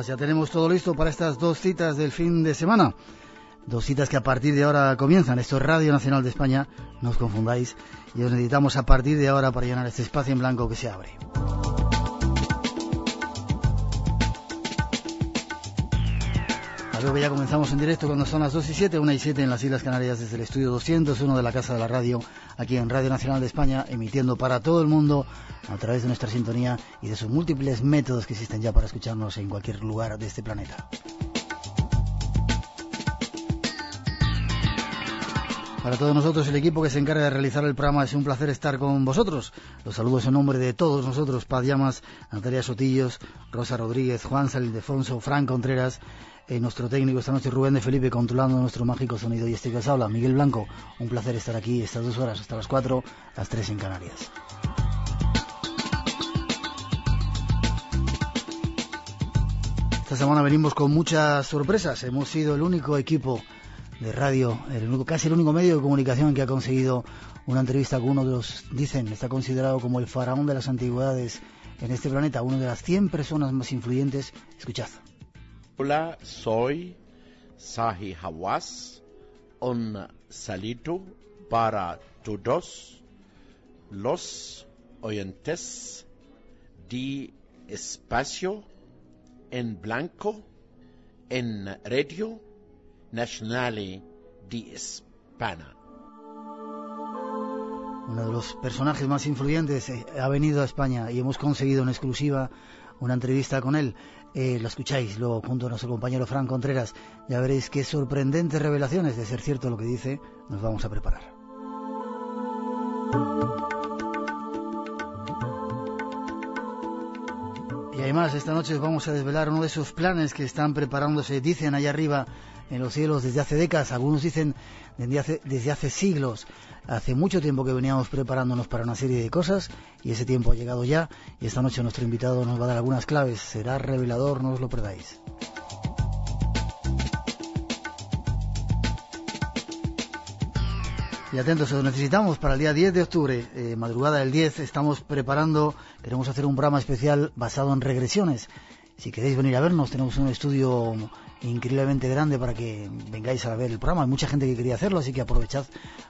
Ya tenemos todo listo para estas dos citas del fin de semana. Dos citas que a partir de ahora comienzan. Esto es Radio Nacional de España, no os confundáis. Y os necesitamos a partir de ahora para llenar este espacio en blanco que se abre. Luego ya comenzamos en directo cuando son las 2 y 7, 1 y 7 en las Islas Canarias desde el estudio 201 de la Casa de la Radio, aquí en Radio Nacional de España, emitiendo para todo el mundo a través de nuestra sintonía y de sus múltiples métodos que existen ya para escucharnos en cualquier lugar de este planeta. Para todos nosotros, el equipo que se encarga de realizar el programa, es un placer estar con vosotros. Los saludos en nombre de todos nosotros, Paz Llamas, Natalia Sotillos, Rosa Rodríguez, Juan Salildefonso, Fran Contreras, eh, nuestro técnico esta noche Rubén de Felipe controlando nuestro mágico sonido y este que os habla, Miguel Blanco. Un placer estar aquí estas dos horas, hasta las cuatro, las tres en Canarias. Esta semana venimos con muchas sorpresas. Hemos sido el único equipo de radio, el único, casi el único medio de comunicación que ha conseguido una entrevista con uno de los, dicen, está considerado como el faraón de las antigüedades en este planeta, una de las 100 personas más influyentes. Escuchad. Hola, soy Sahi Hawass, un saludo para todos los oyentes de Espacio en Blanco en Radio Nacional de España. Uno de los personajes más influyentes eh, ha venido a España y hemos conseguido en exclusiva una entrevista con él. Eh, lo escucháis luego junto a nuestro compañero Fran Contreras. Ya veréis qué sorprendentes revelaciones, de ser cierto lo que dice, nos vamos a preparar. Y además, esta noche os vamos a desvelar uno de esos planes que están preparándose, dicen allá arriba en los cielos desde hace décadas, algunos dicen desde hace, desde hace siglos. Hace mucho tiempo que veníamos preparándonos para una serie de cosas y ese tiempo ha llegado ya y esta noche nuestro invitado nos va a dar algunas claves. Será revelador, no os lo perdáis. Y atentos, os necesitamos para el día 10 de octubre, eh, madrugada del 10, estamos preparando, queremos hacer un programa especial basado en regresiones. Si queréis venir a vernos, tenemos un estudio increíblemente grande para que vengáis a ver el programa. Hay mucha gente que quería hacerlo, así que aprovechad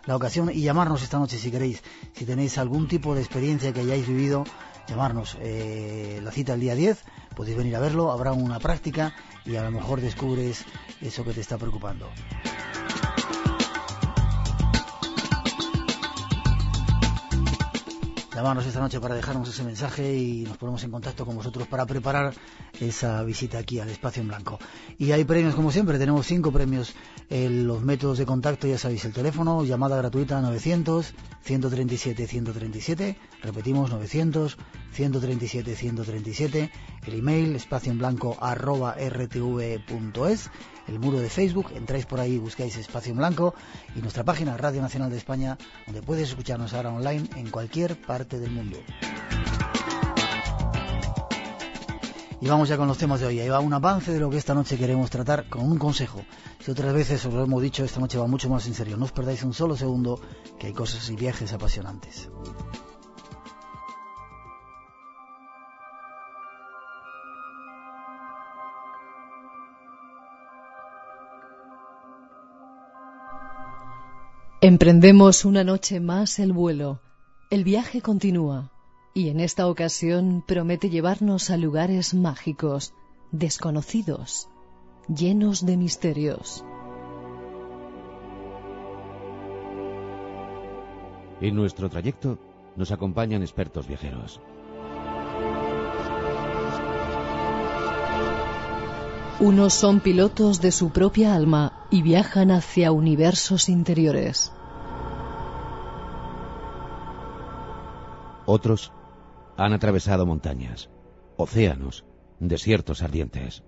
la ocasión y llamarnos esta noche si queréis. Si tenéis algún tipo de experiencia que hayáis vivido, llamarnos. Eh, la cita el día 10, podéis venir a verlo, habrá una práctica y a lo mejor descubres eso que te está preocupando. Llamarnos esta noche para dejarnos ese mensaje y nos ponemos en contacto con vosotros para preparar esa visita aquí al espacio en blanco. Y hay premios como siempre, tenemos cinco premios. los métodos de contacto, ya sabéis, el teléfono, llamada gratuita 900 137 137, repetimos 900 137 137, el email espacio en blanco arroba rtv.es el muro de Facebook, entráis por ahí, buscáis Espacio en Blanco y nuestra página Radio Nacional de España, donde puedes escucharnos ahora online en cualquier parte del mundo. Y vamos ya con los temas de hoy. Ahí va un avance de lo que esta noche queremos tratar con un consejo. Si otras veces os lo hemos dicho, esta noche va mucho más en serio. No os perdáis un solo segundo, que hay cosas y viajes apasionantes. Emprendemos una noche más el vuelo. El viaje continúa y en esta ocasión promete llevarnos a lugares mágicos, desconocidos, llenos de misterios. En nuestro trayecto nos acompañan expertos viajeros. Unos son pilotos de su propia alma y viajan hacia universos interiores. Otros han atravesado montañas, océanos, desiertos ardientes.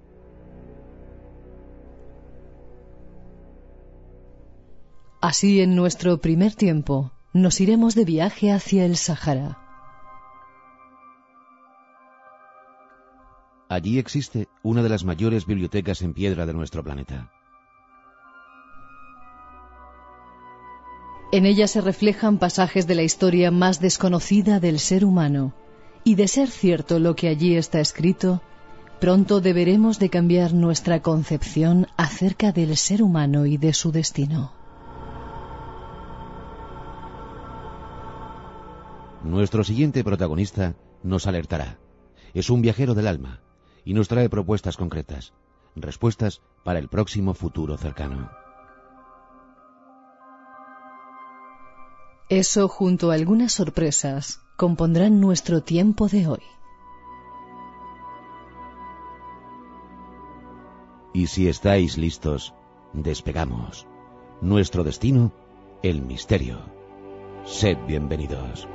Así, en nuestro primer tiempo, nos iremos de viaje hacia el Sahara. Allí existe una de las mayores bibliotecas en piedra de nuestro planeta. En ella se reflejan pasajes de la historia más desconocida del ser humano. Y de ser cierto lo que allí está escrito, pronto deberemos de cambiar nuestra concepción acerca del ser humano y de su destino. Nuestro siguiente protagonista nos alertará. Es un viajero del alma y nos trae propuestas concretas, respuestas para el próximo futuro cercano. Eso junto a algunas sorpresas compondrán nuestro tiempo de hoy. Y si estáis listos, despegamos. Nuestro destino, el misterio. Sed bienvenidos.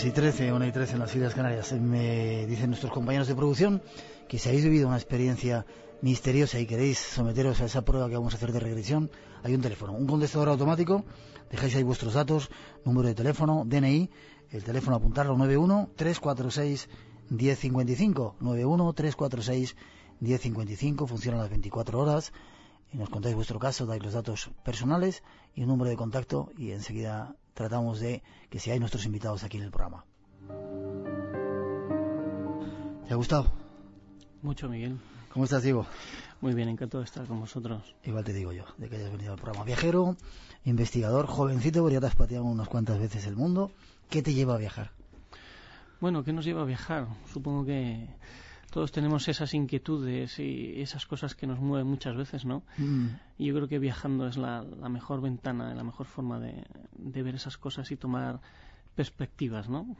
2 y 13, 1 y 13 en las Islas Canarias. Me dicen nuestros compañeros de producción que si habéis vivido una experiencia misteriosa y queréis someteros a esa prueba que vamos a hacer de regresión, hay un teléfono, un contestador automático, dejáis ahí vuestros datos, número de teléfono, DNI, el teléfono apuntarlo 91 346 1055, 91 346 1055, funciona las 24 horas y nos contáis vuestro caso, dais los datos personales y un número de contacto y enseguida tratamos de que seáis nuestros invitados aquí en el programa. ¿Te ha gustado? Mucho, Miguel. ¿Cómo estás, Diego? Muy bien, encantado de estar con vosotros. Igual te digo yo, de que hayas venido al programa. Viajero, investigador, jovencito, porque ya te has pateado unas cuantas veces el mundo. ¿Qué te lleva a viajar? Bueno, ¿qué nos lleva a viajar? Supongo que todos tenemos esas inquietudes y esas cosas que nos mueven muchas veces, ¿no? Mm. Y yo creo que viajando es la, mejor ventana, la mejor forma de, ver esas cosas y tomar perspectivas, ¿no?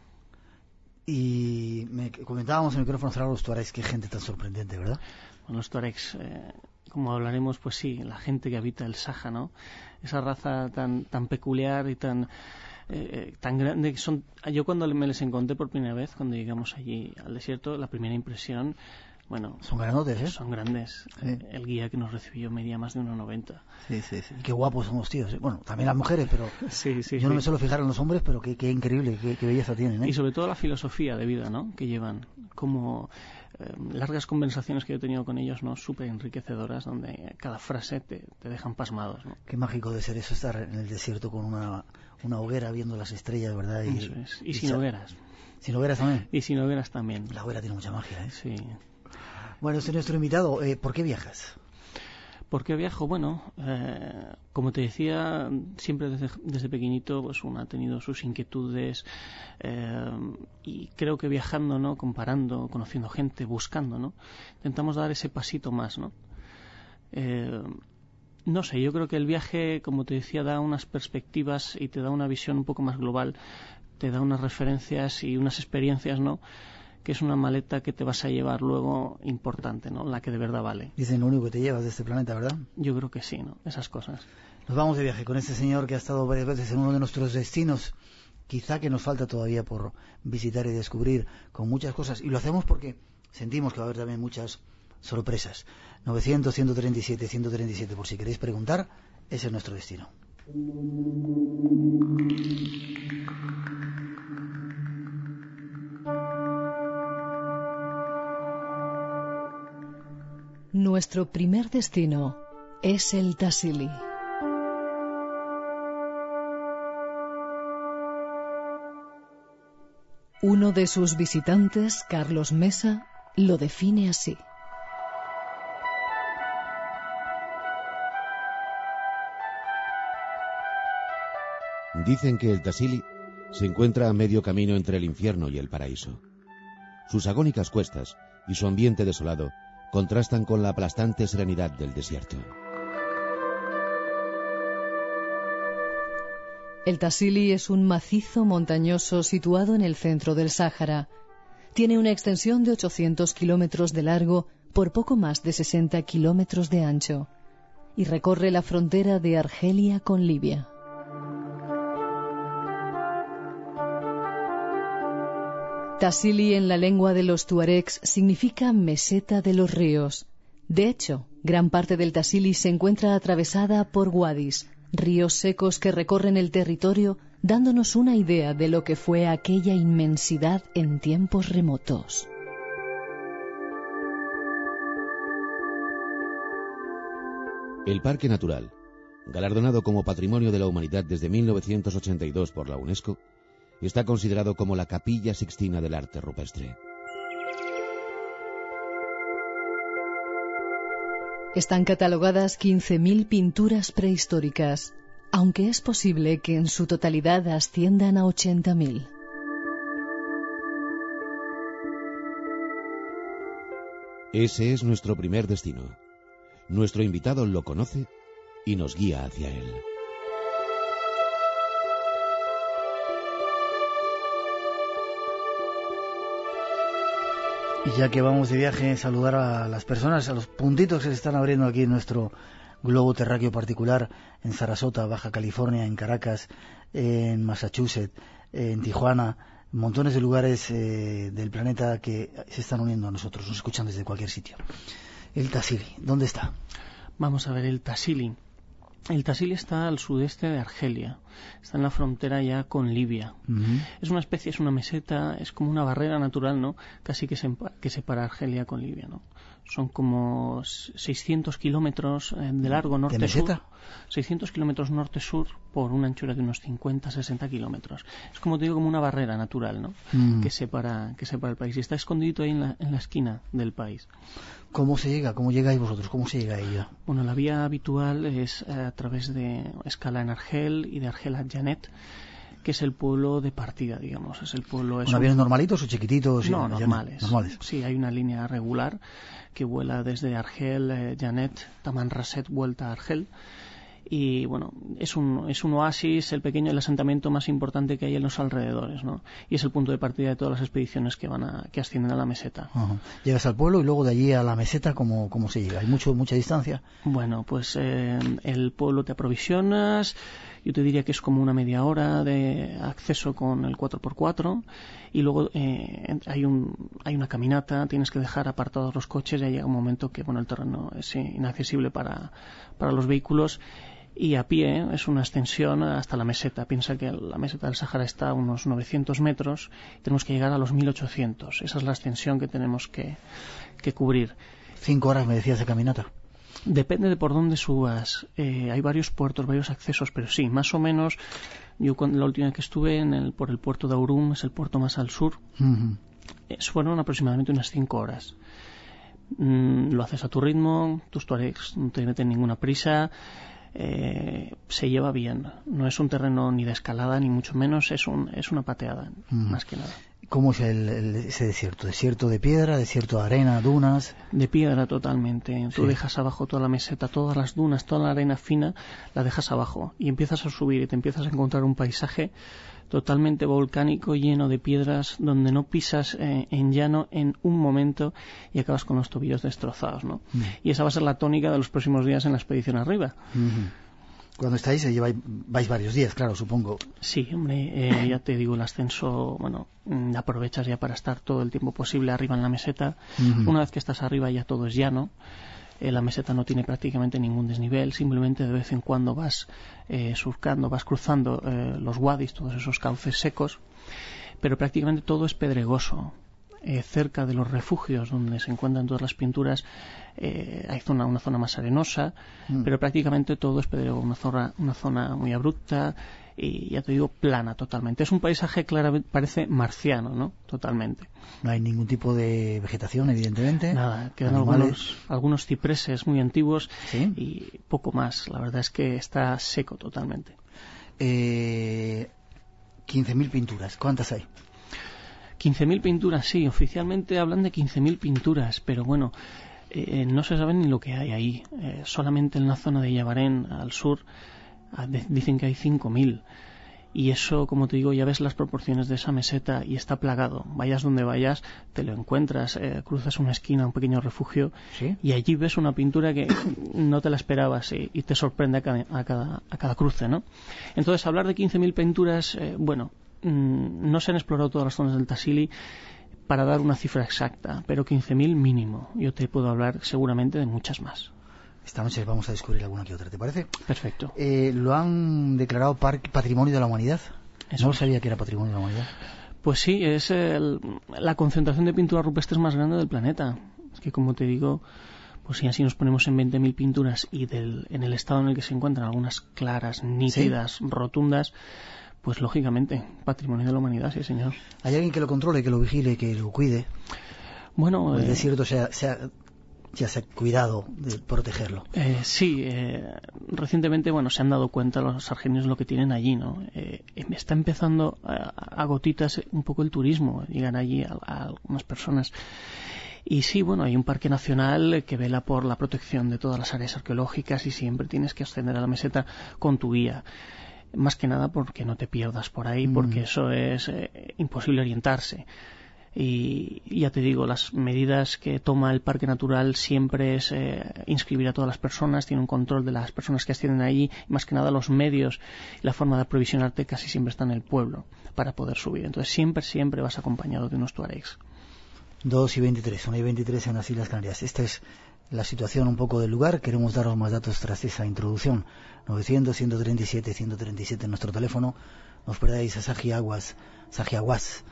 Y me comentábamos en el micrófono cerrado los tuaregs, qué gente tan sorprendente, ¿verdad? Bueno, los tuaregs, eh, como hablaremos, pues sí, la gente que habita el Saja, ¿no? Esa raza tan, tan peculiar y tan eh, tan grande que son. Yo cuando me les encontré por primera vez, cuando llegamos allí al desierto, la primera impresión, bueno, son grandotes, ¿eh? Son grandes. El guía que nos recibió medía más de 1,90. Sí, sí, sí. qué guapos son los tíos. ¿eh? Bueno, también las mujeres, pero sí, sí, yo no me suelo fijar en los hombres, pero qué, qué increíble, qué, belleza tienen. ¿eh? Y sobre todo la filosofía de vida, ¿no? Que llevan, como eh, largas conversaciones que yo he tenido con ellos, ¿no? Súper enriquecedoras, donde cada frase te, te dejan pasmados, ¿no? Qué mágico de ser eso, estar en el desierto con una una hoguera viendo las estrellas, ¿verdad? Y, y, sin hogueras. ¿Sin hogueras también? Y sin hogueras también. La hoguera tiene mucha magia, ¿eh? Sí. Bueno, este es nuestro invitado. Eh, ¿Por qué viajas? ¿Por qué viajo? Bueno, eh, como te decía, siempre desde, desde, pequeñito pues uno ha tenido sus inquietudes eh, y creo que viajando, ¿no? Comparando, conociendo gente, buscando, ¿no? Intentamos dar ese pasito más, ¿no? Eh, no sé, yo creo que el viaje, como te decía, da unas perspectivas y te da una visión un poco más global, te da unas referencias y unas experiencias, ¿no? Que es una maleta que te vas a llevar luego importante, ¿no? La que de verdad vale. Dicen lo único que te llevas de este planeta, ¿verdad? Yo creo que sí, ¿no? Esas cosas. Nos vamos de viaje con este señor que ha estado varias veces en uno de nuestros destinos, quizá que nos falta todavía por visitar y descubrir con muchas cosas. Y lo hacemos porque sentimos que va a haber también muchas sorpresas. 900, 137, 137, por si queréis preguntar, ese es nuestro destino. Nuestro primer destino es el Tassili. Uno de sus visitantes, Carlos Mesa, lo define así. Dicen que el Tassili se encuentra a medio camino entre el infierno y el paraíso. Sus agónicas cuestas y su ambiente desolado contrastan con la aplastante serenidad del desierto. El Tassili es un macizo montañoso situado en el centro del Sáhara. Tiene una extensión de 800 kilómetros de largo por poco más de 60 kilómetros de ancho y recorre la frontera de Argelia con Libia. Tassili en la lengua de los tuaregs significa meseta de los ríos. De hecho, gran parte del Tassili se encuentra atravesada por wadis, ríos secos que recorren el territorio dándonos una idea de lo que fue aquella inmensidad en tiempos remotos. El Parque Natural, galardonado como Patrimonio de la Humanidad desde 1982 por la UNESCO, está considerado como la capilla sixtina del arte rupestre. Están catalogadas 15.000 pinturas prehistóricas, aunque es posible que en su totalidad asciendan a 80.000. Ese es nuestro primer destino. Nuestro invitado lo conoce y nos guía hacia él. Y ya que vamos de viaje, saludar a las personas, a los puntitos que se están abriendo aquí en nuestro globo terráqueo particular, en Sarasota, Baja California, en Caracas, en Massachusetts, en Tijuana, montones de lugares eh, del planeta que se están uniendo a nosotros, nos escuchan desde cualquier sitio. El Tassili, ¿dónde está? Vamos a ver el Tassili. El Tassili está al sudeste de Argelia, está en la frontera ya con Libia. Es una especie, es una meseta, es como una barrera natural, ¿no? Casi que, que separa Argelia con Libia, ¿no? Son como 600 kilómetros eh, de largo norte-sur. 600 kilómetros norte-sur por una anchura de unos 50-60 kilómetros. Es como te digo, como una barrera natural, ¿no? Que, separa, que separa el país. Y está escondido ahí en la, en la esquina del país. ¿Cómo se llega? ¿Cómo llegáis vosotros? ¿Cómo se llega a ella? Bueno, la vía habitual es eh, a través de escala en Argel y de Argel a Janet que es el pueblo de partida, digamos. Es el pueblo. Es aviones normalitos o chiquititos? No, normales. normales. Sí, hay una línea regular que vuela desde Argel, eh, Janet, Tamanrasset, vuelta a Argel y bueno, es un, es un oasis, el pequeño, el asentamiento más importante que hay en los alrededores, ¿no? Y es el punto de partida de todas las expediciones que van a, que ascienden a la meseta. Llegas al pueblo y luego de allí a la meseta, ¿cómo, cómo se llega? ¿Hay mucho, mucha distancia? Bueno, pues eh, el pueblo te aprovisionas, yo te diría que es como una media hora de acceso con el 4x4 y luego eh, hay, un, hay una caminata, tienes que dejar apartados los coches, ya llega un momento que bueno el terreno es inaccesible para, para los vehículos y a pie es una extensión hasta la meseta. Piensa que la meseta del Sahara está a unos 900 metros y tenemos que llegar a los 1800. Esa es la extensión que tenemos que, cubrir. Cinco horas me decías de caminata. Depende de por dónde subas. Eh, hay varios puertos, varios accesos, pero sí, más o menos. Yo la última vez que estuve en el, por el puerto de Aurum, es el puerto más al sur, eh, fueron aproximadamente unas cinco horas. Mm, lo haces a tu ritmo, tus tuaregs no te meten ninguna prisa, eh, se lleva bien. No es un terreno ni de escalada, ni mucho menos, es, un, es una pateada, más que nada. ¿Cómo es el, ese desierto? ¿Desierto de piedra, desierto de arena, dunas? De piedra totalmente. Tú dejas abajo toda la meseta, todas las dunas, toda la arena fina, la dejas abajo y empiezas a subir y te empiezas a encontrar un paisaje totalmente volcánico, lleno de piedras, donde no pisas eh, en llano en un momento y acabas con los tobillos destrozados, ¿no? Mm. Y esa va a ser la tónica de los próximos días en la expedición arriba. Cuando estáis, eh, lleváis, vais varios días, claro, supongo. Sí, hombre, eh, ya te digo, el ascenso, bueno, mm, aprovechas ya para estar todo el tiempo posible arriba en la meseta. Una vez que estás arriba ya todo es llano. Eh, la meseta no tiene prácticamente ningún desnivel, simplemente de vez en cuando vas eh, surcando, vas cruzando eh, los wadis, todos esos cauces secos, pero prácticamente todo es pedregoso. Cerca de los refugios donde se encuentran todas las pinturas hay zona, una zona más arenosa, mm. pero prácticamente todo es pedregoso, una zona, una zona muy abrupta y ya te digo, plana totalmente. Es un paisaje claramente, parece marciano, ¿no? Totalmente. No hay ningún tipo de vegetación, evidentemente. Nada, quedan algunos, algunos cipreses muy antiguos y poco más. La verdad es que está seco totalmente. Eh, 15.000 pinturas, ¿cuántas hay? 15.000 pinturas, sí, oficialmente hablan de 15.000 pinturas, pero bueno, eh, no se sabe ni lo que hay ahí. Eh, solamente en la zona de Yabarén, al sur, ah, dicen que hay 5.000. Y eso, como te digo, ya ves las proporciones de esa meseta y está plagado. Vayas donde vayas, te lo encuentras, eh, cruzas una esquina, un pequeño refugio, y allí ves una pintura que no te la esperabas y, te sorprende a cada, a cada, cruce, ¿no? Entonces, hablar de 15.000 pinturas, bueno, mm, no se han explorado todas las zonas del Tassili para dar una cifra exacta, pero 15.000 mínimo. Yo te puedo hablar seguramente de muchas más. Esta noche vamos a descubrir alguna que otra, ¿te parece? Perfecto. Eh, ¿Lo han declarado Patrimonio de la Humanidad? no sabía que era Patrimonio de la Humanidad. Pues sí, es la concentración de pinturas rupestres más grande del planeta. Es que, como te digo, pues si así nos ponemos en 20.000 pinturas y del, en el estado en el que se encuentran algunas claras, nítidas, rotundas, pues lógicamente, patrimonio de la humanidad, sí, señor. ¿Hay alguien que lo controle, que lo vigile, que lo cuide? Bueno, el eh, desierto se ha, ya se ha cuidado de protegerlo. Eh, sí, eh, recientemente, bueno, se han dado cuenta los argenios lo que tienen allí, ¿no? Eh, está empezando a, gotitas un poco el turismo, llegan allí a, a, algunas personas. Y sí, bueno, hay un parque nacional que vela por la protección de todas las áreas arqueológicas y siempre tienes que ascender a la meseta con tu guía más que nada porque no te pierdas por ahí, porque mm. eso es eh, imposible orientarse. Y ya te digo, las medidas que toma el Parque Natural siempre es eh, inscribir a todas las personas, tiene un control de las personas que ascienden allí, y más que nada los medios y la forma de aprovisionarte casi siempre está en el pueblo para poder subir. Entonces siempre, siempre vas acompañado de unos tuaregs. 2 y 23, 1 y 23 en las Islas Canarias. Esta es la situación un poco del lugar. Queremos daros más datos tras esa introducción. 900, 137, 137 en nuestro teléfono. Nos perdáis a Saji Aguas, Aguas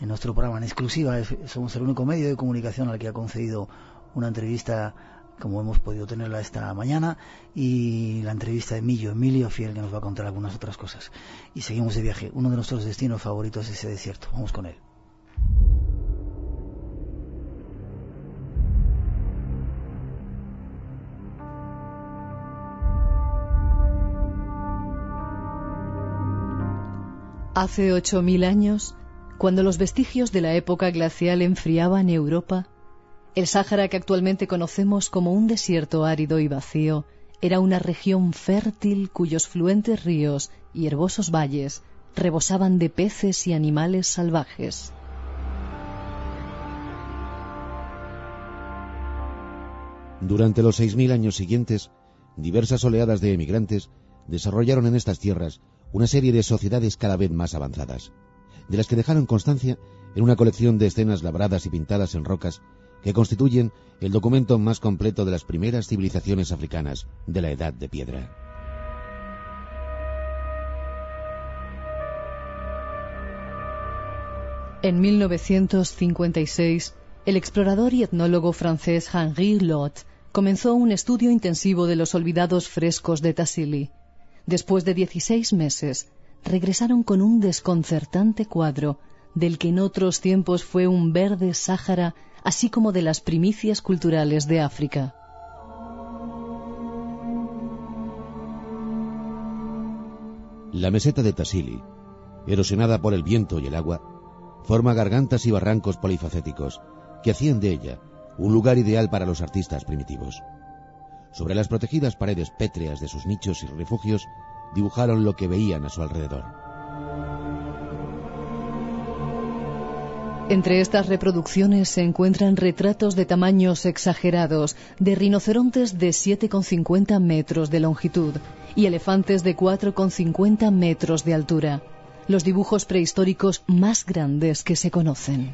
en nuestro programa en exclusiva. Somos el único medio de comunicación al que ha concedido una entrevista como hemos podido tenerla esta mañana y la entrevista de Emilio, Emilio Fiel que nos va a contar algunas otras cosas. Y seguimos de viaje. Uno de nuestros destinos favoritos es ese desierto. Vamos con él. Hace 8.000 años, cuando los vestigios de la época glacial enfriaban Europa, el Sáhara que actualmente conocemos como un desierto árido y vacío era una región fértil cuyos fluentes ríos y herbosos valles rebosaban de peces y animales salvajes. Durante los 6.000 años siguientes, diversas oleadas de emigrantes desarrollaron en estas tierras una serie de sociedades cada vez más avanzadas, de las que dejaron constancia en una colección de escenas labradas y pintadas en rocas que constituyen el documento más completo de las primeras civilizaciones africanas de la Edad de Piedra. En 1956, el explorador y etnólogo francés Henri Lot comenzó un estudio intensivo de los olvidados frescos de Tassili después de 16 meses, regresaron con un desconcertante cuadro del que en otros tiempos fue un verde Sáhara, así como de las primicias culturales de África. La meseta de Tassili, erosionada por el viento y el agua, forma gargantas y barrancos polifacéticos que hacían de ella un lugar ideal para los artistas primitivos. Sobre las protegidas paredes pétreas de sus nichos y refugios dibujaron lo que veían a su alrededor. Entre estas reproducciones se encuentran retratos de tamaños exagerados de rinocerontes de 7,50 metros de longitud y elefantes de 4,50 metros de altura, los dibujos prehistóricos más grandes que se conocen.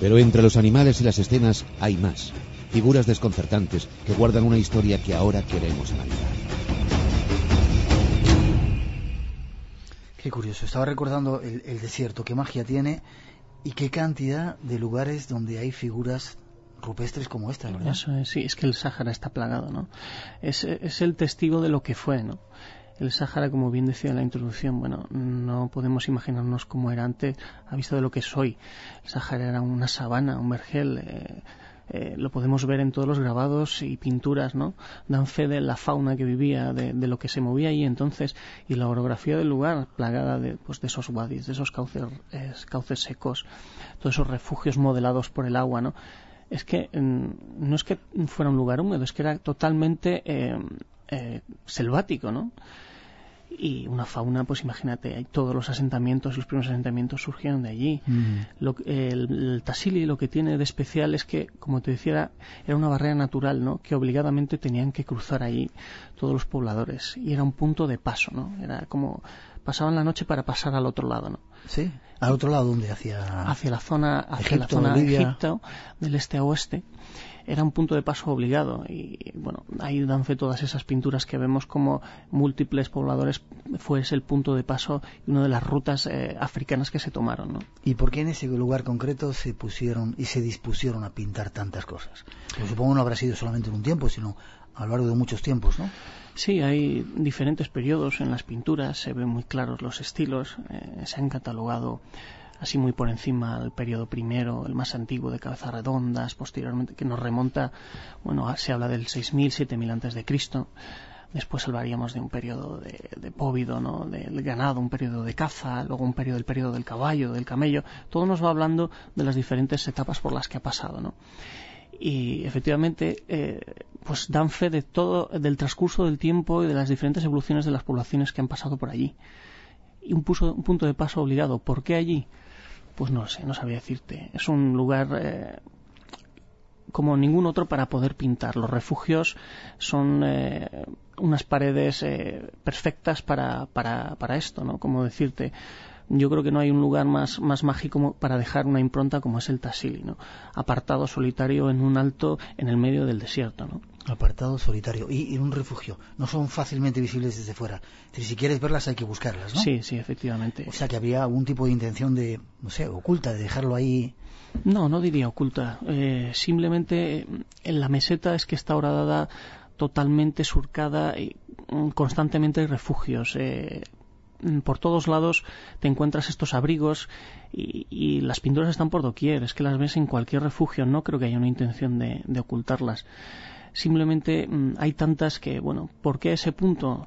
Pero entre los animales y las escenas hay más, figuras desconcertantes que guardan una historia que ahora queremos analizar. Qué curioso, estaba recordando el, desierto, qué magia tiene y qué cantidad de lugares donde hay figuras rupestres como esta, ¿verdad? Eso es, sí, es que el Sáhara está plagado, ¿no? Es, es el testigo de lo que fue, ¿no? El Sáhara, como bien decía en la introducción, bueno, no podemos imaginarnos cómo era antes a vista de lo que soy. El Sáhara era una sabana, un vergel. Eh, eh, lo podemos ver en todos los grabados y pinturas, ¿no? Dan fe de la fauna que vivía, de, lo que se movía allí entonces y la orografía del lugar, plagada de, pues, de esos wadis, de esos cauces, cauces secos, todos esos refugios modelados por el agua, ¿no? Es que mm, no es que fuera un lugar húmedo, es que era totalmente eh, selvático, ¿no? Y una fauna, pues imagínate, todos los asentamientos, los primeros asentamientos surgieron de allí. Lo, el, Tassili lo que tiene de especial es que, como te decía, era una barrera natural, ¿no? Que obligadamente tenían que cruzar allí todos los pobladores y era un punto de paso, ¿no? Era como pasaban la noche para pasar al otro lado, ¿no? Sí. ¿Al otro lado dónde? Hacia, hacia la zona, hacia la zona de Egipto, del este a oeste era un punto de paso obligado y bueno, ahí dan fe todas esas pinturas que vemos como múltiples pobladores fue ese el punto de paso y una de las rutas eh, africanas que se tomaron. ¿no? ¿Y por qué en ese lugar concreto se pusieron y se dispusieron a pintar tantas cosas? Pues supongo no habrá sido solamente en un tiempo, sino a lo largo de muchos tiempos, ¿no? Sí, hay diferentes periodos en las pinturas, se ven muy claros los estilos, eh, se han catalogado así muy por encima el periodo primero, el más antiguo de cabezas redondas, posteriormente, que nos remonta, bueno, se habla del 6000, 7000 antes de Cristo. Después hablaríamos de un periodo de, de póvido, ¿no? del ganado, un periodo de caza, luego un periodo del periodo del caballo, del camello. Todo nos va hablando de las diferentes etapas por las que ha pasado, ¿no? y efectivamente eh, pues dan fe de todo del transcurso del tiempo y de las diferentes evoluciones de las poblaciones que han pasado por allí y un, un punto de paso obligado ¿por qué allí? Pues no sé, no sabía decirte. Es un lugar eh, como ningún otro para poder pintar. Los refugios son eh, unas paredes eh, perfectas para, para, para esto, ¿no? Como decirte, yo creo que no hay un lugar más, más mágico para dejar una impronta como es el Tassili, ¿no? Apartado, solitario, en un alto, en el medio del desierto, ¿no? Apartado, solitario. Y, en un refugio. No son fácilmente visibles desde fuera. si quieres verlas hay que buscarlas, ¿no? Sí, sí, efectivamente. O sea que había algún tipo de intención de, no sé, oculta, de dejarlo ahí. No, no diría oculta. Eh, simplemente en la meseta es que está horadada totalmente surcada y mm, constantemente hay refugios. Eh, por todos lados te encuentras estos abrigos y, las pinturas están por doquier, es que las ves en cualquier refugio, no creo que haya una intención de, de ocultarlas simplemente mm, hay tantas que, bueno, ¿por qué ese punto?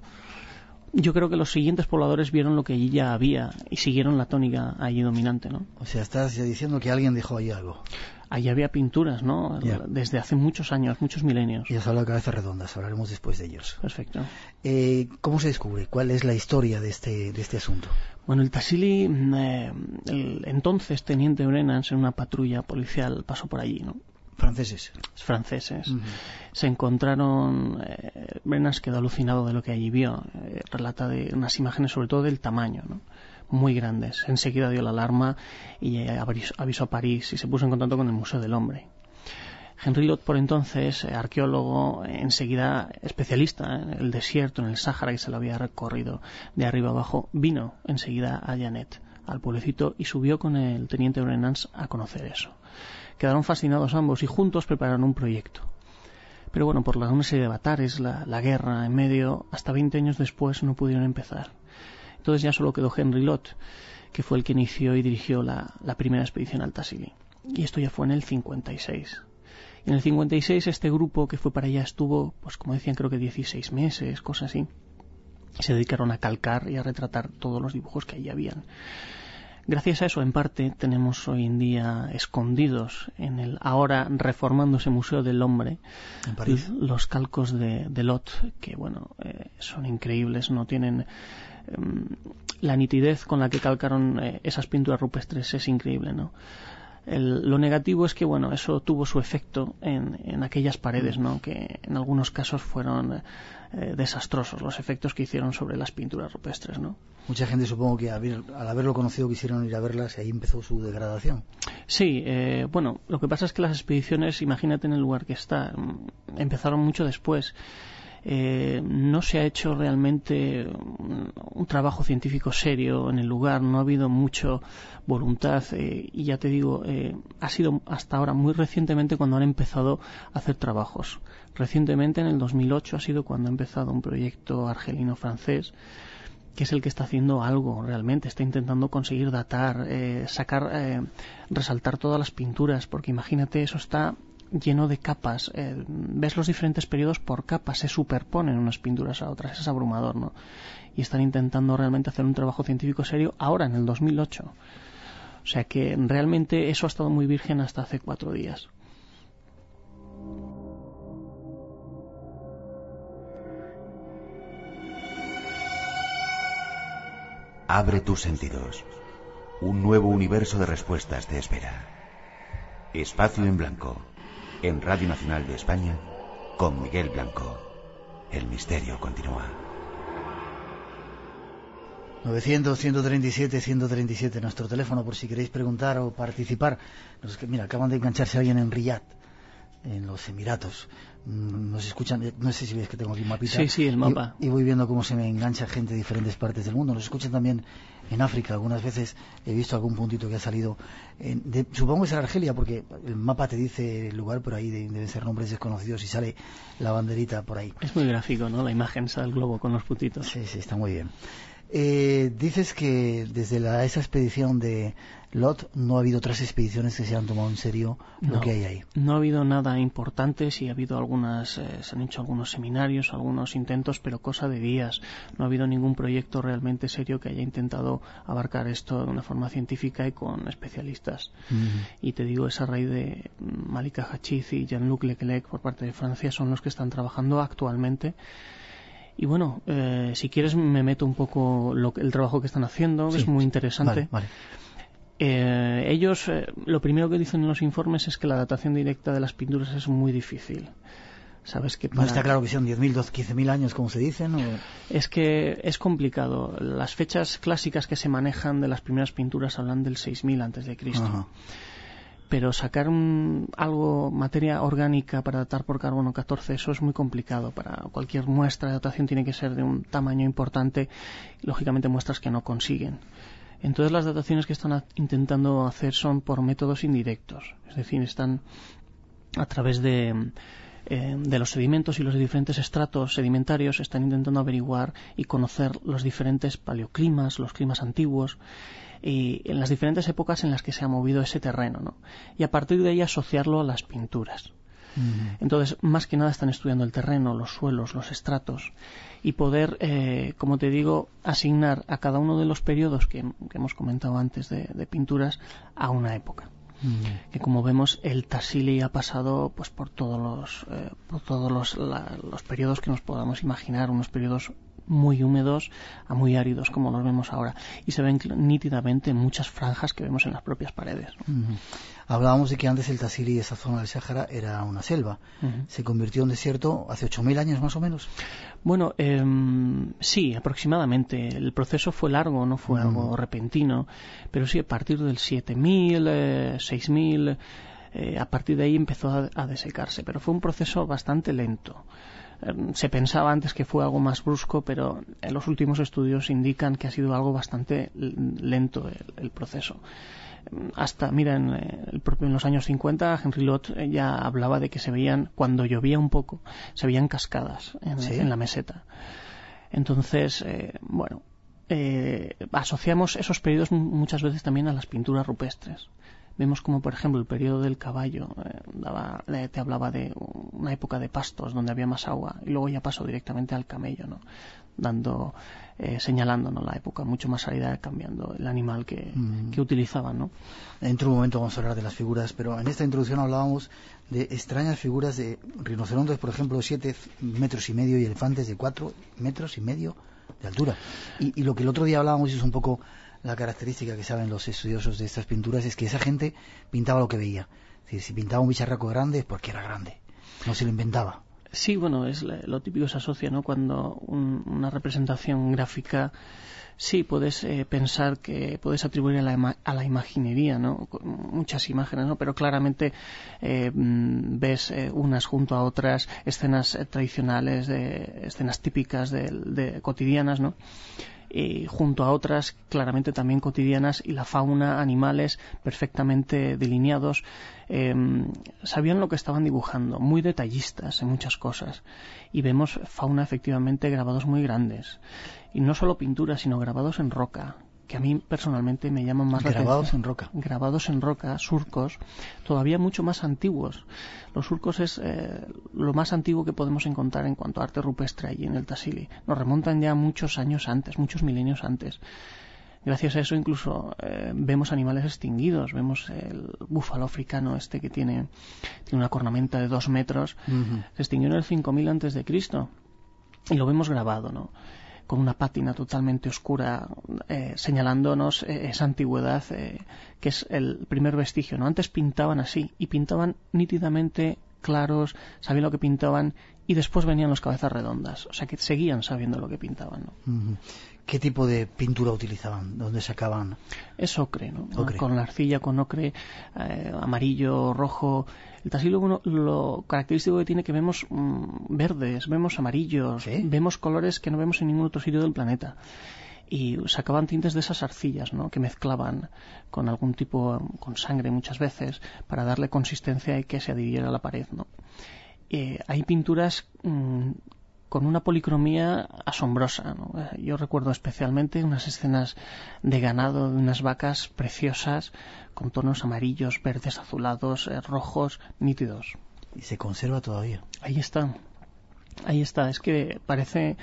Yo creo que los siguientes pobladores vieron lo que allí ya había y siguieron la tónica allí dominante, ¿no? O sea, estás ya diciendo que alguien dejó ahí algo. Allí había pinturas, ¿no? Desde hace muchos años, muchos milenios. Y has hablado de cabezas redondas, hablaremos después de ellos. Perfecto. Eh, ¿Cómo se descubre? ¿Cuál es la historia de este, de este asunto? Bueno, el Tassili, mm, eh, el entonces teniente Brenans en una patrulla policial pasó por allí, ¿no? Franceses. Franceses. Se encontraron. Eh, Brenas quedó alucinado de lo que allí vio. Eh, relata de unas imágenes, sobre todo del tamaño, ¿no? muy grandes. Enseguida dio la alarma y eh, avisó a París y se puso en contacto con el Museo del Hombre. Henry Lott, por entonces, eh, arqueólogo, enseguida especialista en el desierto, en el Sáhara, que se lo había recorrido de arriba abajo, vino enseguida a Janet, al pueblecito, y subió con el teniente Brenans a conocer eso. Quedaron fascinados ambos y juntos prepararon un proyecto. Pero bueno, por una serie de avatares, la, guerra en medio, hasta 20 años después no pudieron empezar. Entonces ya solo quedó Henry Lott, que fue el que inició y dirigió la, primera expedición al Tassili. Y esto ya fue en el 56. Y en el 56 este grupo que fue para allá estuvo, pues como decían, creo que 16 meses, cosas así. Se dedicaron a calcar y a retratar todos los dibujos que allí habían. Gracias a eso, en parte, tenemos hoy en día escondidos en el ahora reformándose Museo del Hombre los calcos de, Lot, que bueno, eh, son increíbles, no tienen em, la nitidez con la que calcaron eh, esas pinturas rupestres es increíble, ¿no? Lo negativo es que bueno eso tuvo su efecto en, en aquellas paredes no que en algunos casos fueron eh, desastrosos los efectos que hicieron sobre las pinturas rupestres no mucha gente supongo que al haberlo conocido quisieron ir a verlas y ahí empezó su degradación. Sí eh, bueno lo que pasa es que las expediciones imagínate en el lugar que está mm, empezaron mucho después eh, no se ha hecho realmente un, trabajo científico serio en el lugar, no ha habido mucha voluntad eh, y ya te digo, eh, ha sido hasta ahora muy recientemente cuando han empezado a hacer trabajos. Recientemente, en el 2008, ha sido cuando ha empezado un proyecto argelino-francés que es el que está haciendo algo realmente, está intentando conseguir datar, sacar, resaltar todas las pinturas, porque imagínate, eso está lleno de capas. Eh, ves los diferentes periodos por capas, se superponen unas pinturas a otras, es abrumador, ¿no? Y están intentando realmente hacer un trabajo científico serio ahora, en el 2008. O sea que realmente eso ha estado muy virgen hasta hace cuatro días. Abre tus sentidos. Un nuevo universo de respuestas te espera. Espacio en blanco en Radio Nacional de España con Miguel Blanco. El misterio continúa. 900 137 137 nuestro teléfono por si queréis preguntar o participar. Mira, acaban de engancharse alguien en Riyadh, en los Emiratos. Mm, nos escuchan, eh, no sé si ves que tengo aquí un mapita. Sí, sí, el mapa. Y, voy viendo cómo se me engancha gente de diferentes partes del mundo. Nos escuchan también en África. Algunas veces he visto algún puntito que ha salido. supongo que es en Argelia, porque el mapa te dice el lugar, por ahí deben ser nombres desconocidos y sale la banderita por ahí. Es muy gráfico, ¿no? La imagen sale el globo con los puntitos. Sí, sí, está muy bien. Eh, dices que desde la, esa expedición de Lot no ha habido otras expediciones que se han tomado en serio lo que hay ahí. No ha habido nada importante, sí ha habido algunas, eh, se han hecho algunos seminarios, algunos intentos, pero cosa de días. No ha habido ningún proyecto realmente serio que haya intentado abarcar esto de una forma científica y con especialistas. Y te digo, esa raíz de Malika Hachiz y Jean-Luc Leclerc por parte de Francia son los que están trabajando actualmente y bueno, eh, si quieres me meto un poco lo, el trabajo que están haciendo, que es muy interesante. Eh, ellos, eh, lo primero que dicen en los informes es que la datación directa de las pinturas es muy difícil. ¿Sabes que No está claro que sean 10.000, 15.000 años, como se dicen. Es que es complicado. Las fechas clásicas que se manejan de las primeras pinturas hablan del 6.000 antes de Cristo pero sacar algo, materia orgánica para datar por carbono 14, eso es muy complicado. Para cualquier muestra de datación tiene que ser de un tamaño importante, lógicamente muestras que no consiguen. Entonces las dataciones que están intentando hacer son por métodos indirectos, es decir, están a través de, eh, de los sedimentos y los diferentes estratos sedimentarios, están intentando averiguar y conocer los diferentes paleoclimas, los climas antiguos, y en las diferentes épocas en las que se ha movido ese terreno, ¿no? Y a partir de ahí asociarlo a las pinturas. Entonces, más que nada están estudiando el terreno, los suelos, los estratos y poder, eh, como te digo, asignar a cada uno de los periodos que, hemos comentado antes de, pinturas a una época. Que como vemos, el Tassili ha pasado pues por todos los, eh, por todos los, los periodos que nos podamos imaginar, unos periodos muy húmedos a muy áridos como los vemos ahora y se ven nítidamente muchas franjas que vemos en las propias paredes. Hablábamos de que antes el Tassili, esa zona del Sáhara, era una selva. ¿Se convirtió en desierto hace 8.000 años más o menos? Bueno, em, sí, aproximadamente. El proceso fue largo, no fue algo repentino, pero sí a partir del 7.000, eh, 6.000, eh, a partir de ahí empezó a, a desecarse, pero fue un proceso bastante lento. Em, se pensaba antes que fue algo más brusco, pero en los últimos estudios indican que ha sido algo bastante lento el, proceso. Em, hasta, mira, en, eh, en, los años 50 Henry Lott eh, ya hablaba de que se veían, cuando llovía un poco, se veían cascadas en, la meseta. Entonces, eh, bueno, asociamos esos periodos muchas veces también a las pinturas rupestres vemos como por ejemplo el periodo del caballo eh, te hablaba de una época de pastos donde había más agua y luego ya pasó directamente al camello no dando eh, señalándonos la época mucho más árida cambiando el animal que, mm. que utilizaban no dentro de un momento vamos a hablar de las figuras pero en esta introducción hablábamos de extrañas figuras de rinocerontes por ejemplo de 7 metros y medio y elefantes de 4 metros y medio de altura. Y, y lo que el otro día hablábamos es un poco la característica que saben los estudiosos de estas pinturas es que esa gente pintaba lo que veía. Si pintaba un bicharraco grande es porque era grande, no se lo inventaba. Sí, bueno, es lo típico se asocia, ¿no? Cuando una representación gráfica sí puedes eh, pensar que puedes atribuir a la, a la, imaginería, ¿no? Muchas imágenes, ¿no? Pero claramente eh, ves eh, unas junto a otras escenas tradicionales, de, escenas típicas de cotidianas, ¿no? Y junto a otras claramente también cotidianas y la fauna, animales perfectamente delineados, sabían lo que estaban dibujando, muy detallistas en muchas cosas. Y vemos fauna efectivamente grabados muy grandes. Y no solo pinturas, sino grabados en roca, que a mí personalmente me llaman más grabados en roca. Grabados en roca surcos todavía mucho más antiguos. Los surcos es eh, lo más antiguo que podemos encontrar en cuanto a arte rupestre allí en el Tassili nos remontan ya muchos años antes muchos milenios antes. Gracias a eso incluso eh, vemos animales extinguidos. Vemos el búfalo africano este que tiene tiene una cornamenta de dos metros. Se extinguió en el 5000 antes de Cristo y lo vemos grabado no con una pátina totalmente oscura eh, señalándonos eh, esa antigüedad eh, que es el primer vestigio. ¿no? Antes pintaban así y pintaban nítidamente claros, sabían lo que pintaban y después venían las cabezas redondas. O sea que seguían sabiendo lo que pintaban. ¿no? ¿Qué tipo de pintura utilizaban? ¿Dónde sacaban? Es ocre, ¿no? Con la arcilla, con ocre, amarillo, rojo. El tasilo lo característico que tiene que vemos mm, verdes, vemos amarillos, vemos colores que no vemos en ningún otro sitio del planeta. Y sacaban tintes de esas arcillas, ¿no? Que mezclaban con algún tipo, con sangre muchas veces, para darle consistencia y que se adhiriera a la pared, ¿no? Eh, hay pinturas mm, con una policromía asombrosa. Yo recuerdo especialmente unas escenas de ganado de unas vacas preciosas con tonos amarillos, verdes, azulados, eh, rojos, nítidos. Y se conserva todavía. Ahí está. Ahí está. Es que parece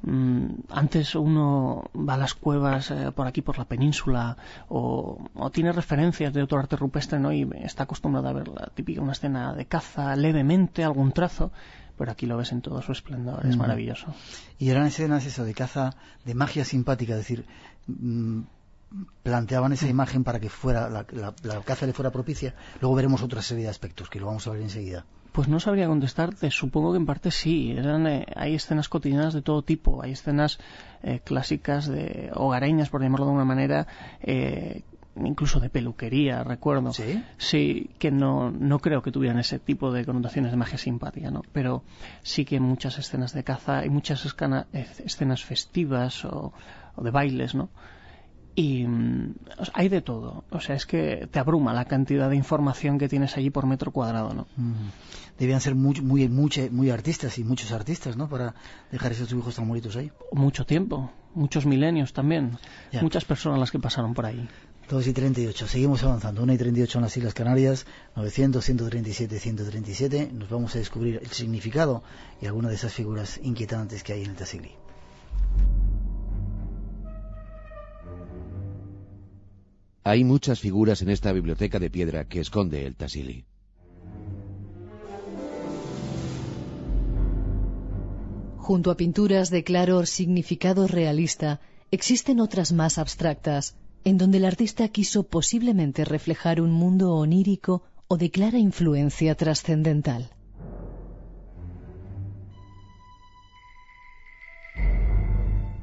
mm, antes uno va a las cuevas eh, por aquí por la península o, o, tiene referencias de otro arte rupestre ¿no? y está acostumbrado a ver la típica una escena de caza levemente algún trazo pero aquí lo ves en todo su esplendor, es maravilloso. Y eran escenas eso de caza, de magia simpática, es decir, mm, planteaban esa imagen para que fuera la, caza le fuera propicia. Luego veremos otra serie de aspectos que lo vamos a ver enseguida. Pues no sabría contestarte, supongo que en parte sí. Eran, eh, hay escenas cotidianas de todo tipo, hay escenas eh, clásicas de hogareñas, por llamarlo de una manera, eh, incluso de peluquería, recuerdo. Sí. Sí, que no, no creo que tuvieran ese tipo de connotaciones de magia simpática, ¿no? Pero sí que muchas escenas de caza y muchas escenas festivas o, de bailes, ¿no? Y mm, hay de todo. O sea, es que te abruma la cantidad de información que tienes allí por metro cuadrado, ¿no? Debían ser muy, muy, muy artistas y muchos artistas, ¿no? Para dejar esos dibujos tan bonitos ahí. Mucho tiempo, muchos milenios también. Muchas personas las que pasaron por ahí. 2 y 38. Seguimos avanzando. 1 y 38 en las Islas Canarias, 900, 137, 137. Nos vamos a descubrir el significado y algunas de esas figuras inquietantes que hay en el Tassili. Hay muchas figuras en esta biblioteca de piedra que esconde el Tassili. Junto a pinturas de claro significado realista, existen otras más abstractas, en donde el artista quiso posiblemente reflejar un mundo onírico o de clara influencia trascendental.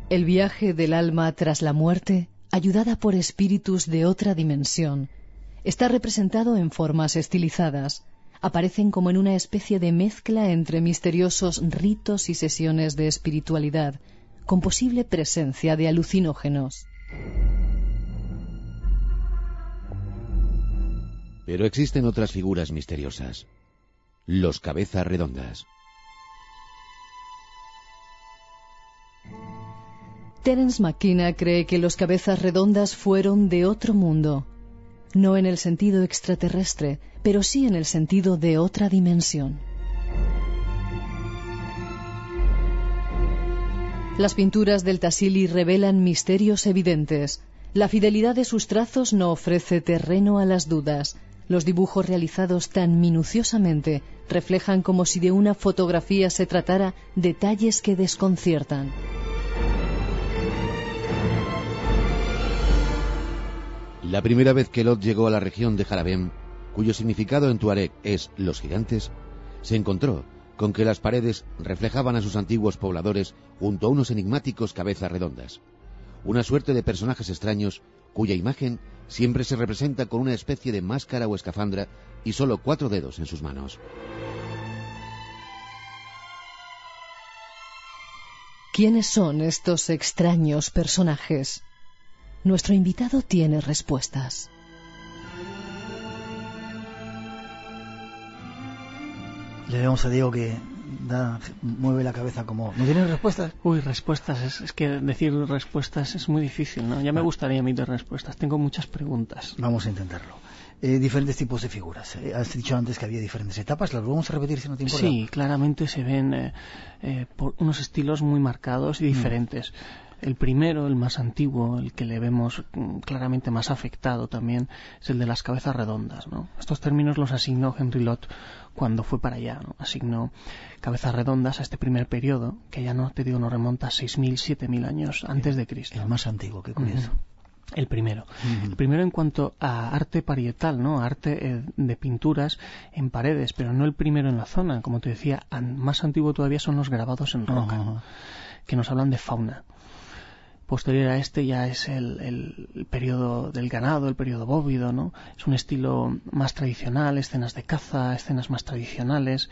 El viaje del alma tras la muerte, ayudada por espíritus de otra dimensión, está representado en formas estilizadas. Aparecen como en una especie de mezcla entre misteriosos ritos y sesiones de espiritualidad, con posible presencia de alucinógenos. Pero existen otras figuras misteriosas. Los cabezas redondas. Terence McKenna cree que los cabezas redondas fueron de otro mundo, no en el sentido extraterrestre, pero sí en el sentido de otra dimensión. Las pinturas del Tassili revelan misterios evidentes. La fidelidad de sus trazos no ofrece terreno a las dudas. Los dibujos realizados tan minuciosamente reflejan como si de una fotografía se tratara detalles que desconciertan. La primera vez que Lot llegó a la región de Jarabem, cuyo significado en Tuareg es los gigantes, se encontró con que las paredes reflejaban a sus antiguos pobladores junto a unos enigmáticos cabezas redondas. Una suerte de personajes extraños cuya imagen siempre se representa con una especie de máscara o escafandra y solo cuatro dedos en sus manos. ¿Quiénes son estos extraños personajes? Nuestro invitado tiene respuestas. Le vemos a Diego que da, mueve la cabeza como... ¿No tiene respuestas? Uy, respuestas. Es, es, que decir respuestas es muy difícil, ¿no? Ya me gustaría a mí respuestas. Tengo muchas preguntas. Vamos a intentarlo. Eh, diferentes tipos de figuras. Eh, has dicho antes que había diferentes etapas. ¿Las vamos a repetir si no te importa? Sí, claramente se ven eh, eh por unos estilos muy marcados y diferentes. Mm. El primero, el más antiguo, el que le vemos mm, claramente más afectado también, es el de las cabezas redondas. ¿no? Estos términos los asignó Henry Lott cuando fue para allá. ¿no? Asignó cabezas redondas a este primer periodo, que ya no te digo, no remonta a 6.000, 7.000 años antes de Cristo. El más antiguo, qué curioso. El primero. El primero en cuanto a arte parietal, ¿no? Arte eh, de pinturas en paredes, pero no el primero en la zona. Como te decía, más antiguo todavía son los grabados en roca, que nos hablan de fauna. Posterior a este ya es el, el, periodo del ganado, el periodo bóvido, ¿no? Es un estilo más tradicional, escenas de caza, escenas más tradicionales.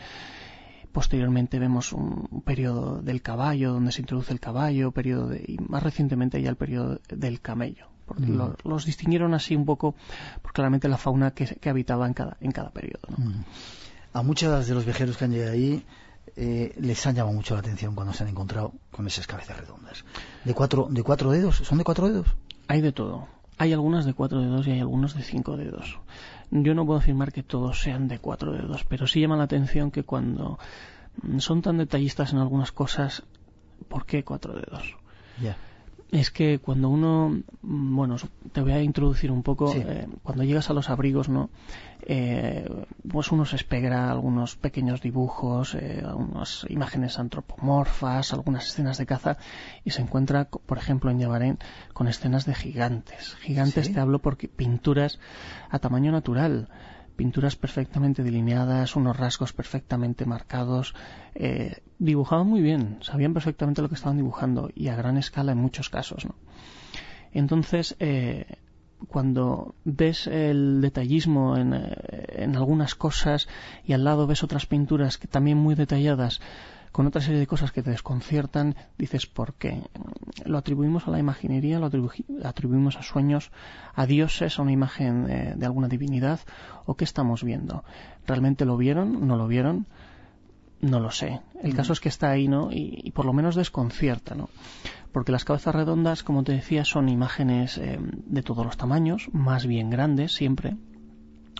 Posteriormente vemos un, periodo del caballo, donde se introduce el caballo, periodo de, y más recientemente ya el periodo del camello. Mm. Lo, los distinguieron así un poco por claramente la fauna que, que habitaba en cada, en cada periodo. ¿no? Mm. A muchos de los viajeros que han llegado ahí eh, les han llamado mucho la atención cuando se han encontrado con esas cabezas redondas. ¿De cuatro, ¿De cuatro dedos? ¿Son de cuatro dedos? Hay de todo. Hay algunas de cuatro dedos y hay algunos de cinco dedos. Yo no puedo afirmar que todos sean de cuatro dedos, pero sí llama la atención que cuando son tan detallistas en algunas cosas, ¿por qué cuatro dedos? Ya es que cuando uno, bueno, te voy a introducir un poco, sí. eh, cuando llegas a los abrigos, ¿no? Eh, pues uno se espera algunos pequeños dibujos, eh, unas imágenes antropomorfas, algunas escenas de caza, y se encuentra, por ejemplo, en Yabarén, con escenas de gigantes. Gigantes ¿Sí? te hablo porque pinturas a tamaño natural pinturas perfectamente delineadas, unos rasgos perfectamente marcados, eh, dibujaban muy bien, sabían perfectamente lo que estaban dibujando y a gran escala en muchos casos. ¿no? Entonces, eh, cuando ves el detallismo en, eh, en, algunas cosas y al lado ves otras pinturas que también muy detalladas, con otra serie de cosas que te desconciertan, dices ¿por qué? Lo atribuimos a la imaginería, lo atribu atribuimos a sueños, a dioses, a una imagen eh, de alguna divinidad, o qué estamos viendo. ¿Realmente lo vieron? ¿No lo vieron? No lo sé. El caso es que está ahí, ¿no? Y, y, por lo menos desconcierta, ¿no? Porque las cabezas redondas, como te decía, son imágenes eh, de todos los tamaños, más bien grandes siempre,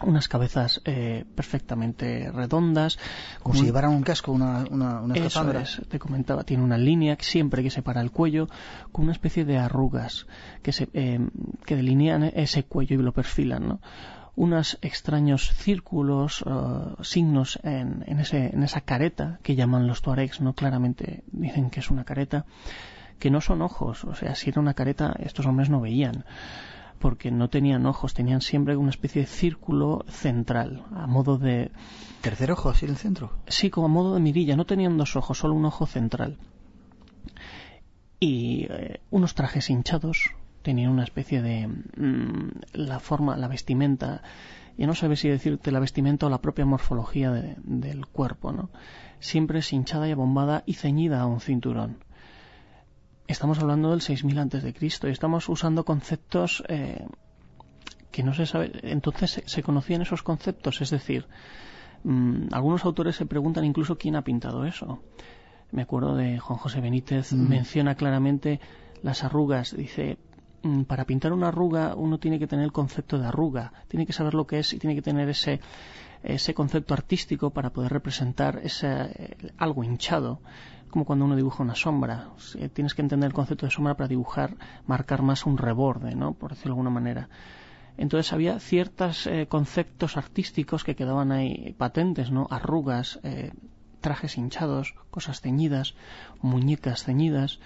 unas cabezas eh, perfectamente redondas. Como si llevaran un casco, una, una, una Eso es, te comentaba, tiene una línea siempre que separa el cuello con una especie de arrugas que, se, eh, que delinean ese cuello y lo perfilan, ¿no? unos extraños círculos, uh, signos en, en, ese, en esa careta que llaman los tuaregs, no claramente dicen que es una careta, que no son ojos, o sea, si era una careta estos hombres no veían porque no tenían ojos, tenían siempre una especie de círculo central, a modo de... ¿Tercer ojo así en el centro? Sí, como a modo de mirilla, no tenían dos ojos, solo un ojo central. Y eh, unos trajes hinchados, tenían una especie de... Mmm, la forma, la vestimenta, ya no sabes si decirte la vestimenta o la propia morfología de, del cuerpo, ¿no? Siempre es hinchada y abombada y ceñida a un cinturón estamos hablando del 6000 antes de Cristo y estamos usando conceptos eh, que no se sabe. Entonces se, se, conocían esos conceptos es decir mmm, algunos autores se preguntan incluso quién ha pintado eso. Me acuerdo de Juan José Benítez mm. menciona claramente las arrugas. Dice mmm, para pintar una arruga uno tiene que tener el concepto de arruga tiene que saber lo que es y tiene que tener ese ese concepto artístico para poder representar ese, eh, algo hinchado como cuando uno dibuja una sombra. Tienes que entender el concepto de sombra para dibujar, marcar más un reborde, ¿no? Por decirlo de alguna manera. Entonces había ciertos eh, conceptos artísticos que quedaban ahí patentes, ¿no? Arrugas, eh, trajes hinchados, cosas ceñidas, muñecas ceñidas,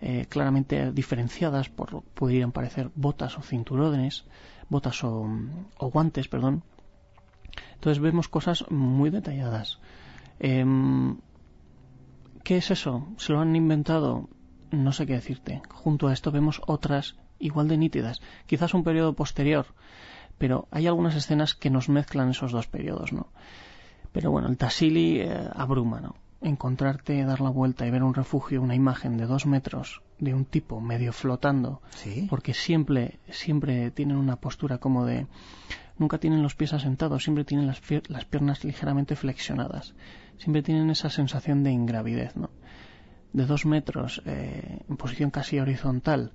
eh, claramente diferenciadas por podrían parecer botas o cinturones, botas o, o guantes, perdón. Entonces vemos cosas muy detalladas. Eh, ¿Qué es eso? ¿Se lo han inventado? No sé qué decirte. Junto a esto vemos otras igual de nítidas, quizás un periodo posterior, pero hay algunas escenas que nos mezclan esos dos periodos, ¿no? Pero bueno, el Tassili eh, abruma, ¿no? Encontrarte, dar la vuelta y ver un refugio, una imagen de dos metros de un tipo medio flotando, porque siempre, siempre tienen una postura como de, nunca tienen los pies asentados, siempre tienen las, las piernas ligeramente flexionadas, siempre tienen esa sensación de ingravidez, ¿no? De dos metros, eh, en posición casi horizontal,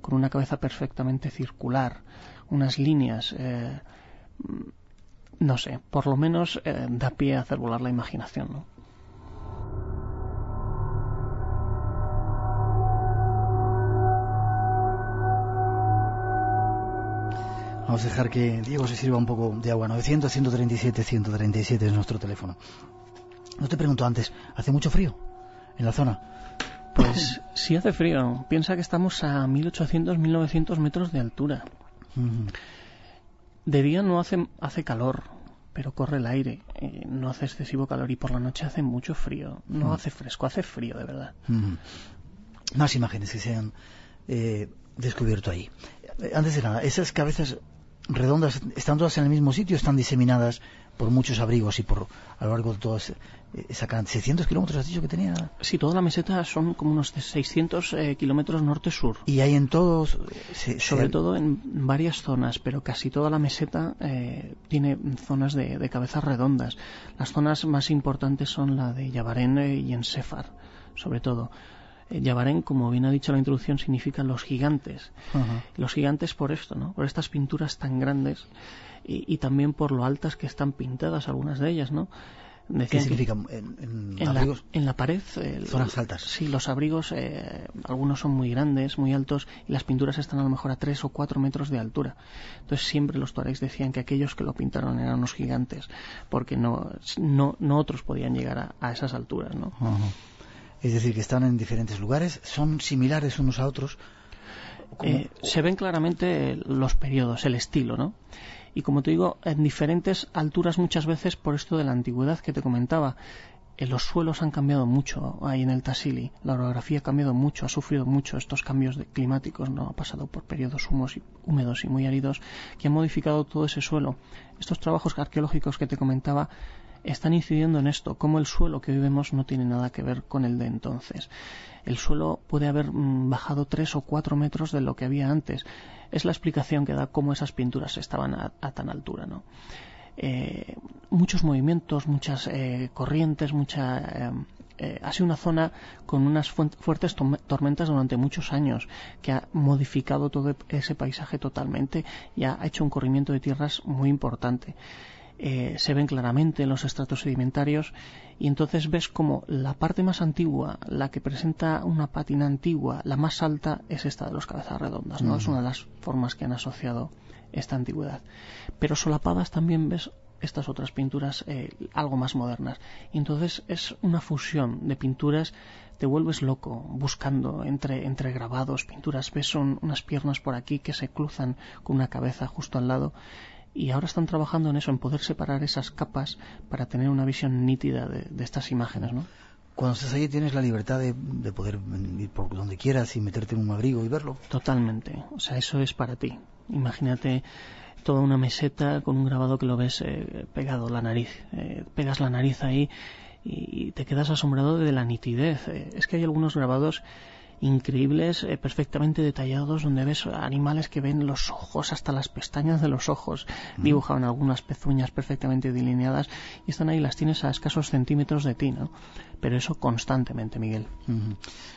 con una cabeza perfectamente circular, unas líneas, eh, no sé, por lo menos eh, da pie a hacer volar la imaginación, ¿no? Vamos a dejar que Diego se sirva un poco de agua. 900, 137, 137 es nuestro teléfono. No te pregunto antes, ¿hace mucho frío en la zona? Pues sí hace frío. Piensa que estamos a 1800, 1900 metros de altura. De día no hace, hace calor, pero corre el aire. Eh, no hace excesivo calor y por la noche hace mucho frío. No hace fresco, hace frío de verdad. Más imágenes que se han eh, descubierto ahí. Eh, antes de nada, esas cabezas redondas están todas en el mismo sitio, están diseminadas por muchos abrigos y por a lo largo de toda cantidad. 600 kilómetros has dicho que tenía. Sí, toda la meseta son como unos 600 eh, kilómetros norte-sur. Y hay en todos. Sobre todo en varias zonas, pero casi toda la meseta eh, tiene zonas de, cabezas redondas. Las zonas más importantes son la de Yabarén y en Sefar, sobre todo. Eh, Yabarén, como bien ha dicho la introducción, significa los gigantes. Los gigantes por esto, ¿no? Por estas pinturas tan grandes y, también por lo altas que están pintadas algunas de ellas, ¿no? ¿Qué significa? ¿En, abrigos? La, en la pared. Zonas altas. Sí, los abrigos, eh, algunos son muy grandes, muy altos, y las pinturas están a lo mejor a 3 o 4 metros de altura. Entonces siempre los tuaregs decían que aquellos que lo pintaron eran unos gigantes, porque no, no, no otros podían llegar a, esas alturas, ¿no? Es decir, que están en diferentes lugares, son similares unos a otros. Eh, se ven claramente los periodos, el estilo, ¿no? Y como te digo, en diferentes alturas muchas veces por esto de la antigüedad que te comentaba. Eh, los suelos han cambiado mucho ahí en el Tassili, la orografía ha cambiado mucho, ha sufrido mucho estos cambios climáticos, no ha pasado por periodos húmedos y muy áridos que han modificado todo ese suelo. Estos trabajos arqueológicos que te comentaba están incidiendo en esto, como el suelo que hoy vemos no tiene nada que ver con el de entonces. El suelo puede haber mm, bajado tres o cuatro metros de lo que había antes. Es la explicación que da cómo esas pinturas estaban a, tan altura, ¿no? Eh, muchos movimientos, muchas eh, corrientes, mucha eh, ha sido una zona con unas fuertes tormentas durante muchos años que ha modificado todo ese paisaje totalmente y ha hecho un corrimiento de tierras muy importante. Eh, se ven claramente en los estratos sedimentarios y entonces ves como la parte más antigua, la que presenta una pátina antigua, la más alta es esta de los cabezas redondas, ¿no? Es una de las formas que han asociado esta antigüedad. Pero solapadas también ves estas otras pinturas eh, algo más modernas. Y entonces es una fusión de pinturas, te vuelves loco buscando entre, entre grabados, pinturas, ves son unas piernas por aquí que se cruzan con una cabeza justo al lado y ahora están trabajando en eso, en poder separar esas capas para tener una visión nítida de, estas imágenes, ¿no? Cuando estás allí tienes la libertad de, poder ir por donde quieras y meterte en un abrigo y verlo. Totalmente, o sea, eso es para ti. Imagínate toda una meseta con un grabado que lo ves eh, pegado la nariz, eh, pegas la nariz ahí y, te quedas asombrado de la nitidez. Eh, es que hay algunos grabados increíbles, eh, perfectamente detallados, donde ves animales que ven los ojos hasta las pestañas de los ojos, dibujaban algunas pezuñas perfectamente delineadas y están ahí, las tienes a escasos centímetros de ti, ¿no? Pero eso constantemente, Miguel.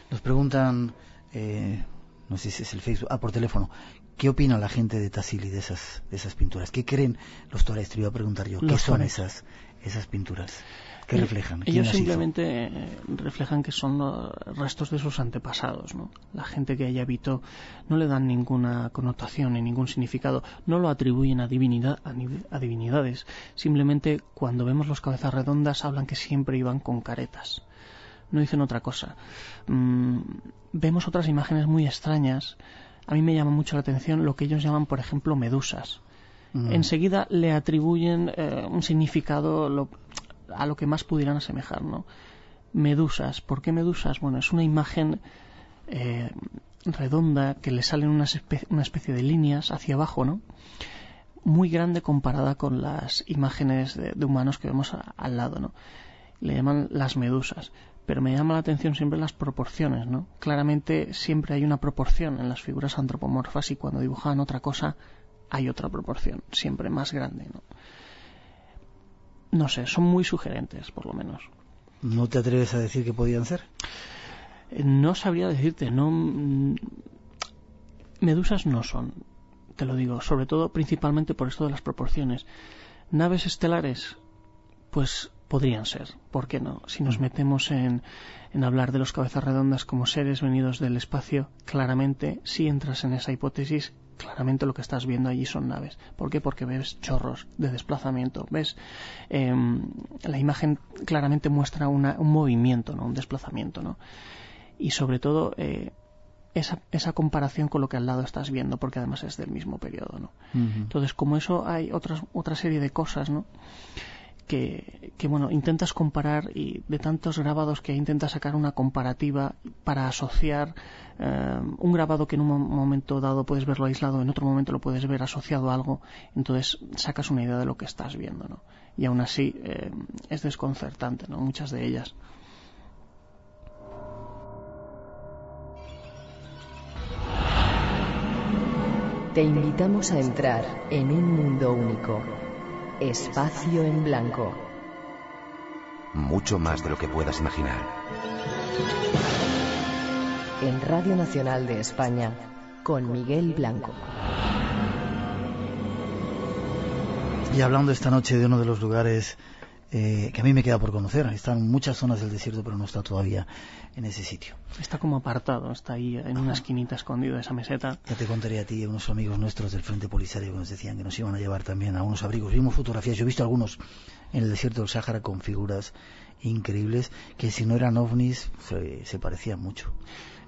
Nos preguntan, eh, no sé si es el Facebook, ah, por teléfono, ¿qué opina la gente de Tassili de esas, de esas pinturas? ¿Qué creen los tuaregs? Te iba a preguntar yo, ¿qué son esas, esas pinturas? ¿Qué reflejan? Ellos simplemente eh, reflejan que son restos de sus antepasados. ¿no? La gente que allá habitó no le dan ninguna connotación ni ningún significado, no lo atribuyen a, divinidad, a, divinidades. Simplemente cuando vemos los cabezas redondas hablan que siempre iban con caretas. No dicen otra cosa. Mm, vemos otras imágenes muy extrañas. A mí me llama mucho la atención lo que ellos llaman, por ejemplo, medusas. Mm. Enseguida le atribuyen eh, un significado, lo, a lo que más pudieran asemejar, ¿no? Medusas. ¿Por qué medusas? Bueno, es una imagen eh, redonda que le salen una especie, una especie de líneas hacia abajo, ¿no? Muy grande comparada con las imágenes de, humanos que vemos al lado, ¿no? Le llaman las medusas. Pero me llama la atención siempre las proporciones, ¿no? Claramente siempre hay una proporción en las figuras antropomorfas y cuando dibujan otra cosa hay otra proporción, siempre más grande, ¿no? No sé, son muy sugerentes, por lo menos. ¿No te atreves a decir que podían ser? Eh, no sabría decirte, no. Mm, medusas no son, te lo digo, sobre todo principalmente por esto de las proporciones. Naves estelares, pues podrían ser, ¿por qué no? Si nos metemos en, en hablar de los cabezas redondas como seres venidos del espacio, claramente, si entras en esa hipótesis, claramente lo que estás viendo allí son naves. ¿Por qué? Porque ves chorros de desplazamiento. Ves, em, la imagen claramente muestra un movimiento, ¿no? un desplazamiento. ¿no? Y sobre todo, eh, esa, esa, comparación con lo que al lado estás viendo, porque además es del mismo periodo. ¿no? Entonces, como eso, hay otras, otra serie de cosas, ¿no? Que, bueno, intentas comparar y de tantos grabados que intentas sacar una comparativa para asociar eh, un grabado que en un momento dado puedes verlo aislado, en otro momento lo puedes ver asociado a algo, entonces sacas una idea de lo que estás viendo, ¿no? Y aún así eh, es desconcertante, ¿no? Muchas de ellas. Te invitamos a entrar en un mundo único Espacio en Blanco. Mucho más de lo que puedas imaginar. En Radio Nacional de España, con Miguel Blanco. Y hablando esta noche de uno de los lugares eh, que a mí me queda por conocer. Están muchas zonas del desierto, pero no está todavía en ese sitio. Está como apartado, está ahí en una esquinita escondido esa meseta. Ya te contaré a ti, a unos amigos nuestros del Frente Polisario que nos decían que nos iban a llevar también a unos abrigos. Vimos fotografías, yo he visto algunos en el desierto del Sáhara con figuras increíbles que si no eran ovnis se parecían mucho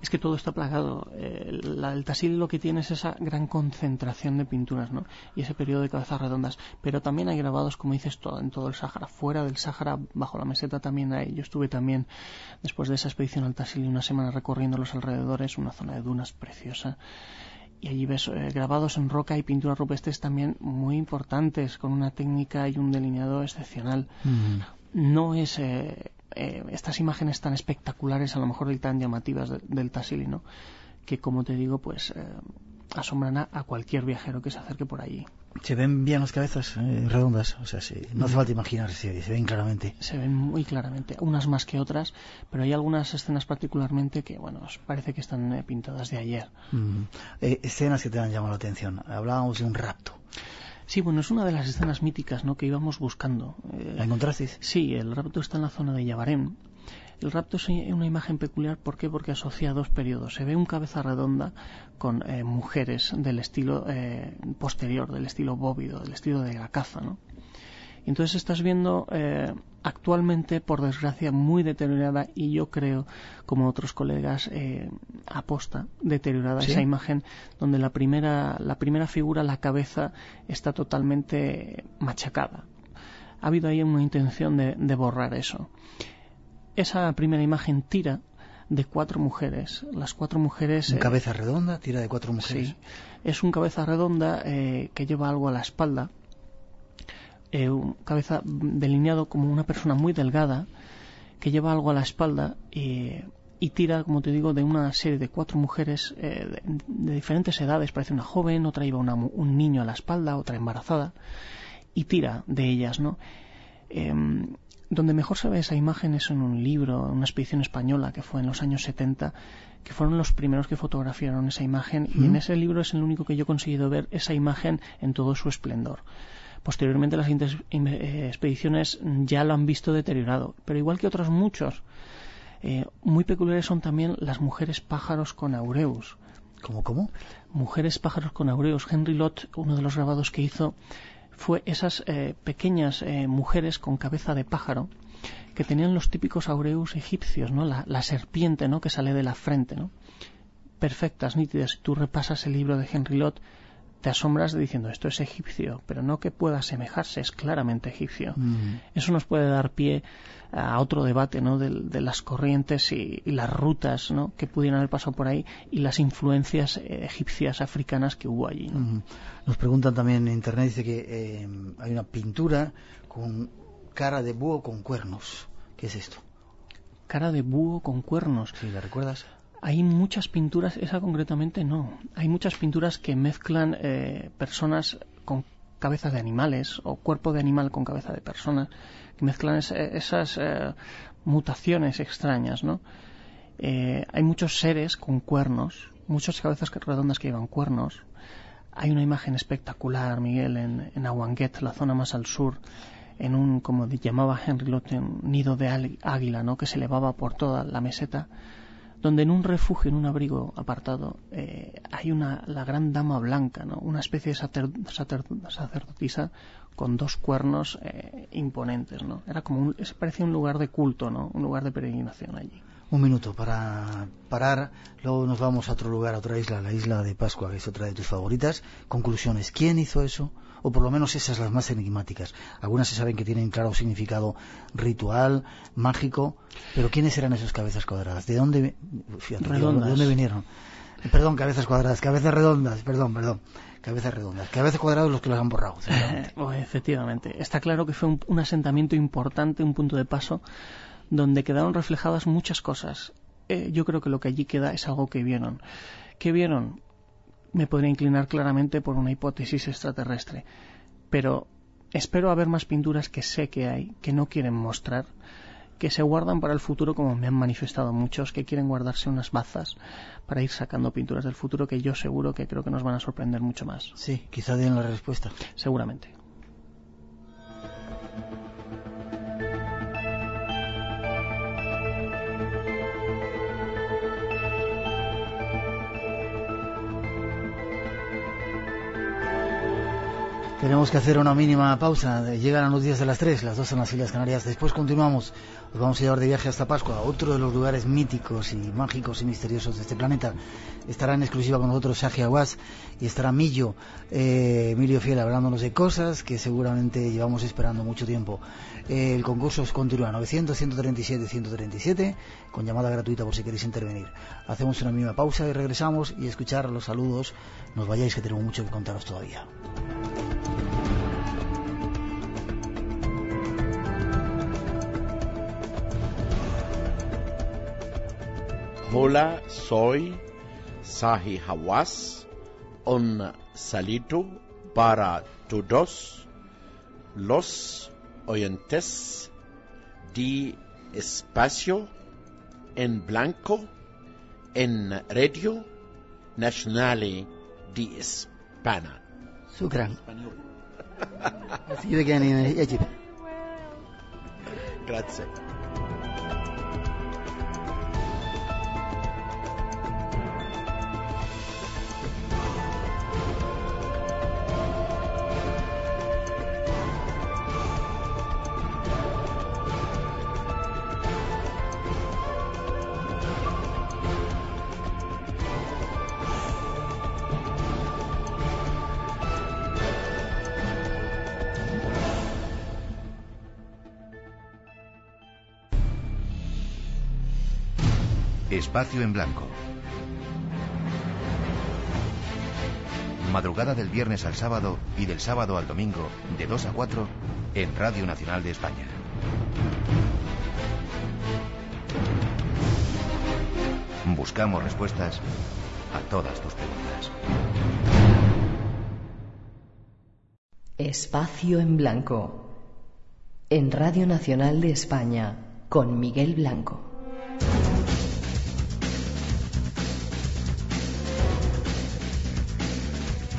es que todo está plagado. el Tasil lo que tiene es esa gran concentración de pinturas, ¿no? Y ese periodo de cabezas redondas. Pero también hay grabados, como dices, todo, en todo el Sáhara. Fuera del Sáhara, bajo la meseta también hay. Yo estuve también, después de esa expedición al Tasil, una semana recorriendo los alrededores, una zona de dunas preciosa y allí ves eh, grabados en roca y pinturas rupestres también muy importantes, con una técnica y un delineado excepcional. Mm. No es eh, eh, estas imágenes tan espectaculares, a lo mejor y tan llamativas del Tassili, ¿no? que como te digo, pues eh, asombran a, cualquier viajero que se acerque por allí. Se ven bien las cabezas eh, redondas, o sea, no hace falta imaginar, se, ven claramente. Se ven muy claramente, unas más que otras, pero hay algunas escenas particularmente que, bueno, parece que están pintadas de ayer. Mm. escenas que te han llamado la atención. Hablábamos de un rapto. Sí, bueno, es una de las escenas míticas ¿no? que íbamos buscando. Eh, ¿La encontrasteis? Sí, el rapto está en la zona de Yabarem. El rapto es una imagen peculiar, ¿por qué? Porque asocia a dos periodos. Se ve un cabeza redonda con eh, mujeres del estilo eh, posterior, del estilo bóvido, del estilo de la caza, ¿no? Entonces estás viendo eh, actualmente, por desgracia, muy deteriorada y yo creo, como otros colegas, eh, aposta deteriorada esa imagen donde la primera, la primera figura, la cabeza, está totalmente machacada. Ha habido ahí una intención de, borrar eso. Esa primera imagen tira de cuatro mujeres. Las cuatro mujeres. ¿Un eh, cabeza redonda? Tira de cuatro mujeres. Sí. Es un cabeza redonda que lleva algo a la espalda eh, cabeza delineado como una persona muy delgada que lleva algo a la espalda y tira, como te digo, de una serie de cuatro mujeres eh, de, diferentes edades. Parece una joven, otra lleva un niño a la espalda, otra embarazada, y tira de ellas, ¿no? Em, donde mejor se ve esa imagen es en un libro, una expedición española que fue en los años 70, que fueron los primeros que fotografiaron esa imagen, y en ese libro es el único que yo he conseguido ver esa imagen en todo su esplendor. Posteriormente las eh, expediciones ya lo han visto deteriorado, pero igual que otros muchos. Eh, muy peculiares son también las mujeres pájaros con aureus. ¿Cómo, cómo? Mujeres pájaros con aureus. Henry Lott, uno de los grabados que hizo, fue esas eh, pequeñas mujeres con cabeza de pájaro que tenían los típicos aureus egipcios, ¿no? La, serpiente, ¿no? Que sale de la frente, ¿no? Perfectas, nítidas. Si tú repasas el libro de Henry Lott, te asombras diciendo esto es egipcio, pero no que pueda asemejarse, es claramente egipcio. Mm. Eso nos puede dar pie a otro debate ¿no? de, las corrientes y, las rutas ¿no? que pudieran haber pasado por ahí y las influencias eh, egipcias africanas que hubo allí. Nos preguntan también en internet, dice que eh, hay una pintura con cara de búho con cuernos. ¿Qué es esto? Cara de búho con cuernos. Sí, ¿la recuerdas? Hay muchas pinturas, esa concretamente no. Hay muchas pinturas que mezclan eh, personas con cabezas de animales o cuerpo de animal con cabeza de persona, que mezclan esas eh, mutaciones extrañas, ¿no? Eh, hay muchos seres con cuernos, muchas cabezas redondas que llevan cuernos. Hay una imagen espectacular, Miguel, en, en Awanguet, la zona más al sur, en un, como llamaba Henry Lotten, nido de águila, ¿no? que se elevaba por toda la meseta donde en un refugio, en un abrigo apartado, eh, hay una, la gran dama blanca, ¿no? una especie de sacerdotisa con dos cuernos eh, imponentes. ¿no? Era como un, parecía un lugar de culto, ¿no? un lugar de peregrinación allí. Un minuto para parar, luego nos vamos a otro lugar, a otra isla, la isla de Pascua, que es otra de tus favoritas. Conclusiones, ¿quién hizo eso? O por lo menos esas las más enigmáticas. Algunas se saben que tienen claro significado ritual, mágico, pero ¿quiénes eran esas cabezas cuadradas? ¿De dónde, ¿de dónde vinieron? Eh, perdón, cabezas cuadradas, cabezas redondas, perdón, perdón. Cabezas redondas, cabezas cuadradas los que las han borrado. Oh, efectivamente. Está claro que fue un asentamiento importante, un punto de paso, donde quedaron reflejadas muchas cosas. Eh, yo creo que lo que allí queda es algo que vieron. ¿Qué vieron? Me podría inclinar claramente por una hipótesis extraterrestre. Pero espero haber más pinturas que sé que hay, que no quieren mostrar, que se guardan para el futuro como me han manifestado muchos, que quieren guardarse unas bazas para ir sacando pinturas del futuro que yo seguro que creo que nos van a sorprender mucho más. Sí, quizá den la respuesta. Seguramente. Tenemos que hacer una mínima pausa. Llegan las noticias de las tres, las dos en las Islas Canarias. Después continuamos. Os vamos a llevar de viaje hasta Pascua, otro de los lugares míticos y mágicos y misteriosos de este planeta. Estará en exclusiva con nosotros Saji Aguas y estará Millo, eh, Emilio Fiel, hablándonos de cosas que seguramente llevamos esperando mucho tiempo. Eh, el concurso continúa 900-137-137 con llamada gratuita por si queréis intervenir. Hacemos una mínima pausa y regresamos y escuchar los saludos. Nos vayáis que tenemos mucho que contaros todavía. Hola, soy Sahi Hawass. Un saludo para todos los oyentes de espacio en blanco en Radio Nacional DS panel. Sugran. Español. Así de que ni en Egipto. Espacio en Blanco. Madrugada del viernes al sábado y del sábado al domingo, de 2 a 4, en Radio Nacional de España. Buscamos respuestas a todas tus preguntas. Espacio en Blanco. En Radio Nacional de España, con Miguel Blanco.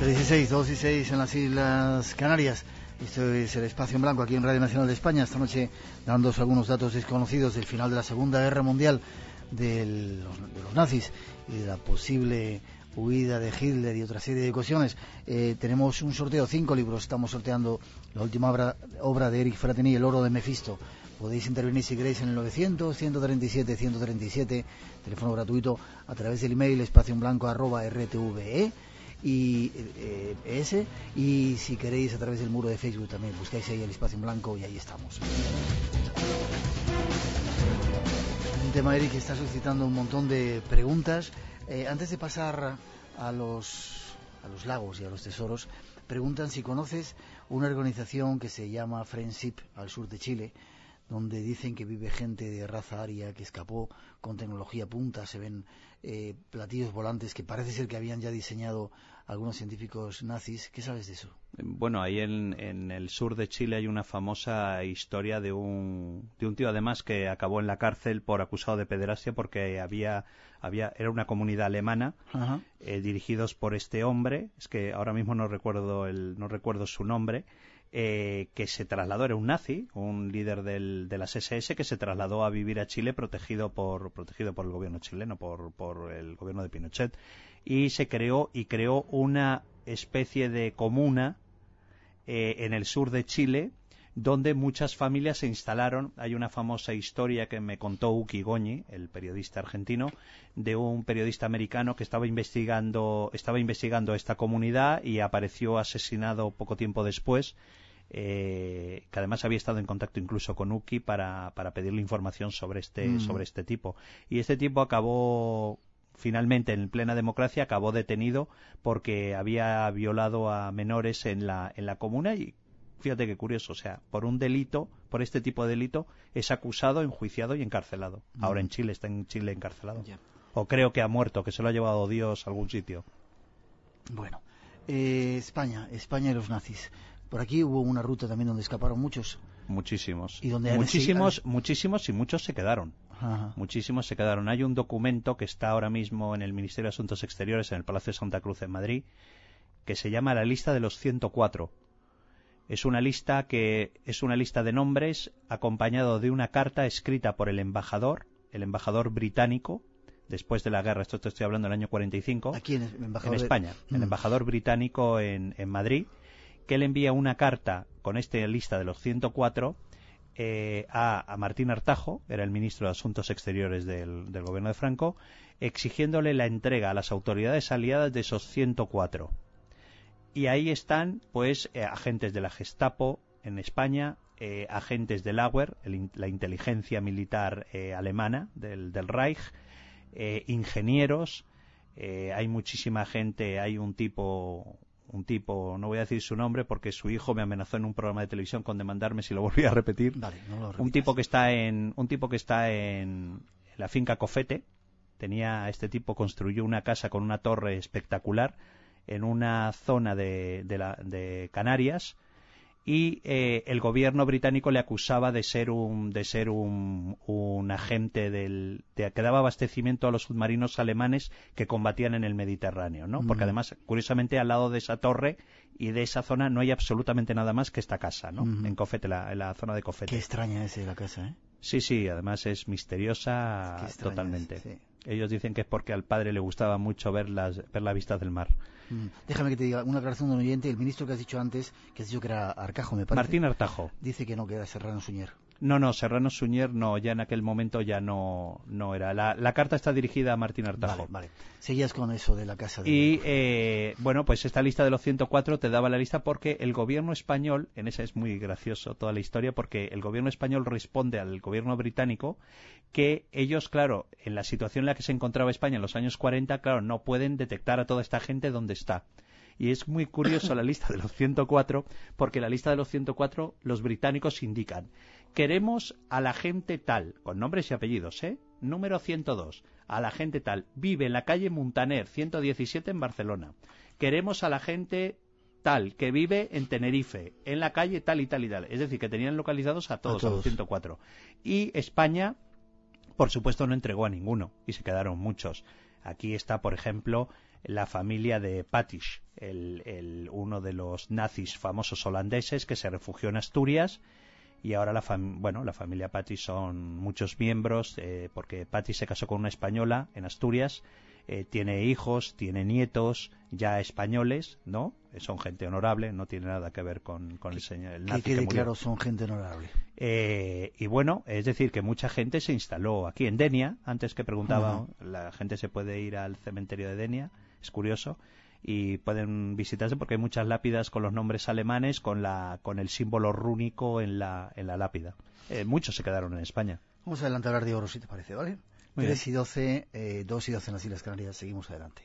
16, 2 y 6 en las Islas Canarias. Esto es el Espacio en Blanco aquí en Radio Nacional de España. Esta noche dándos algunos datos desconocidos del final de la Segunda Guerra Mundial de los, nazis y de la posible huida de Hitler y otra serie de cuestiones. Eh, tenemos un sorteo, cinco libros. Estamos sorteando la última obra, obra de Eric Fratini, El oro de Mefisto. Podéis intervenir si queréis en el 900 137 137, teléfono gratuito a través del email espacio en blanco arroba rtve y eh, ese y si queréis a través del muro de Facebook también buscáis ahí el espacio en blanco y ahí estamos. Un tema Eric que está suscitando un montón de preguntas. Eh, antes de pasar a los a los lagos y a los tesoros preguntan si conoces una organización que se llama Friendship al sur de Chile donde dicen que vive gente de raza aria que escapó con tecnología punta, se ven eh, platillos volantes que parece ser que habían ya diseñado algunos científicos nazis. ¿Qué sabes de eso? Bueno, ahí en, el sur de Chile hay una famosa historia de un, de un tío además que acabó en la cárcel por acusado de pederastia porque había, había era una comunidad alemana eh, dirigidos por este hombre, es que ahora mismo no recuerdo el, no recuerdo su nombre, eh, que se trasladó, era un nazi, un líder del, de las SS, que se trasladó a vivir a Chile protegido por, protegido por el gobierno chileno, por, por el gobierno de Pinochet, y se creó, y creó una especie de comuna eh, en el sur de Chile, donde muchas familias se instalaron. Hay una famosa historia que me contó Uki Goñi, el periodista argentino, de un periodista americano que estaba investigando, estaba investigando esta comunidad y apareció asesinado poco tiempo después. Eh, que además había estado en contacto incluso con Uki para, para pedirle información sobre este, mm. sobre este tipo. Y este tipo acabó finalmente en plena democracia acabó detenido porque había violado a menores en la, en la comuna y fíjate qué curioso, o sea, por un delito, por este tipo de delito, es acusado, enjuiciado y encarcelado. Mm. Ahora en Chile, está en Chile encarcelado. O creo que ha muerto, que se lo ha llevado Dios a algún sitio. Bueno, eh, España, España y los nazis. Por aquí hubo una ruta también donde escaparon muchos. Muchísimos. ¿Y donde muchísimos, muchísimos y muchos se quedaron. Muchísimos se quedaron. Hay un documento que está ahora mismo en el Ministerio de Asuntos Exteriores, en el Palacio de Santa Cruz en Madrid, que se llama la lista de los 104 es una lista que es una lista de nombres acompañado de una carta escrita por el embajador, el embajador británico, después de la guerra, esto te estoy hablando del año 45, Aquí en, en España, el mm. embajador británico en, Madrid, que le envía una carta con esta lista de los 104 eh, a, Martín Artajo, era el ministro de Asuntos Exteriores del, del gobierno de Franco, exigiéndole la entrega a las autoridades aliadas de esos 104 y ahí están, pues, eh, agentes de la Gestapo en España, eh, agentes del Auer, la inteligencia militar eh, alemana del, del Reich, ingenieros, hay muchísima gente, hay un tipo, un tipo, no voy a decir su nombre porque su hijo me amenazó en un programa de televisión con demandarme si lo volví a repetir. un tipo que está en, un tipo que está en la finca Cofete, tenía este tipo construyó una casa con una torre espectacular en una zona de, de, Canarias y eh, el gobierno británico le acusaba de ser un de ser un, un agente del de, que daba abastecimiento a los submarinos alemanes que combatían en el Mediterráneo, ¿no? Porque además, curiosamente, al lado de esa torre y de esa zona no hay absolutamente nada más que esta casa, ¿no? En Cofete, la, en la zona de Cofete. Qué extraña es la casa, ¿eh? Sí, sí, además es misteriosa totalmente. Ellos dicen que es porque al padre le gustaba mucho ver las ver la vista del mar. Mm. Déjame que te diga una aclaración de un oyente. El ministro que has dicho antes, que has dicho que era Arcajo, me parece. Martín Artajo. Dice que no, que era Serrano Suñer. No, no, Serrano Suñer no, ya en aquel momento ya no, no era. La, carta está dirigida a Martín Artajo. Vale, vale. Seguías con eso de la casa de... Y, eh, bueno, pues esta lista de los 104 te daba la lista porque el gobierno español, en esa es muy gracioso toda la historia, porque el gobierno español responde al gobierno británico que ellos, claro, en la situación en la que se encontraba España en los años 40, claro, no pueden detectar a toda esta gente dónde está. Y es muy curioso la lista de los 104, porque la lista de los 104 los británicos indican, queremos a la gente tal, con nombres y apellidos, ¿eh? Número 102, a la gente tal, vive en la calle Muntaner, 117 en Barcelona. Queremos a la gente tal, que vive en Tenerife, en la calle tal y tal y tal. Es decir, que tenían localizados a todos, a, los 104. Y España, por supuesto, no entregó a ninguno, y se quedaron muchos. Aquí está, por ejemplo, la familia de Patish, el, uno de los nazis famosos holandeses que se refugió en Asturias y ahora la, bueno, la familia Patish son muchos miembros eh, porque Patish se casó con una española en Asturias, eh, tiene hijos, tiene nietos ya españoles, ¿no? Eh, son gente honorable, no tiene nada que ver con, con el señor el nazi que, claro, son gente honorable. y bueno, es decir, que mucha gente se instaló aquí en Denia, antes que preguntaba, la gente se puede ir al cementerio de Denia, es curioso. Y pueden visitarse porque hay muchas lápidas con los nombres alemanes con la con el símbolo rúnico en la en la lápida. Eh, muchos se quedaron en España. Vamos a adelantar a hablar de oro, si te parece, ¿vale? Muy 3 y 12, eh, 2 y 12 en las Islas Canarias. Seguimos adelante.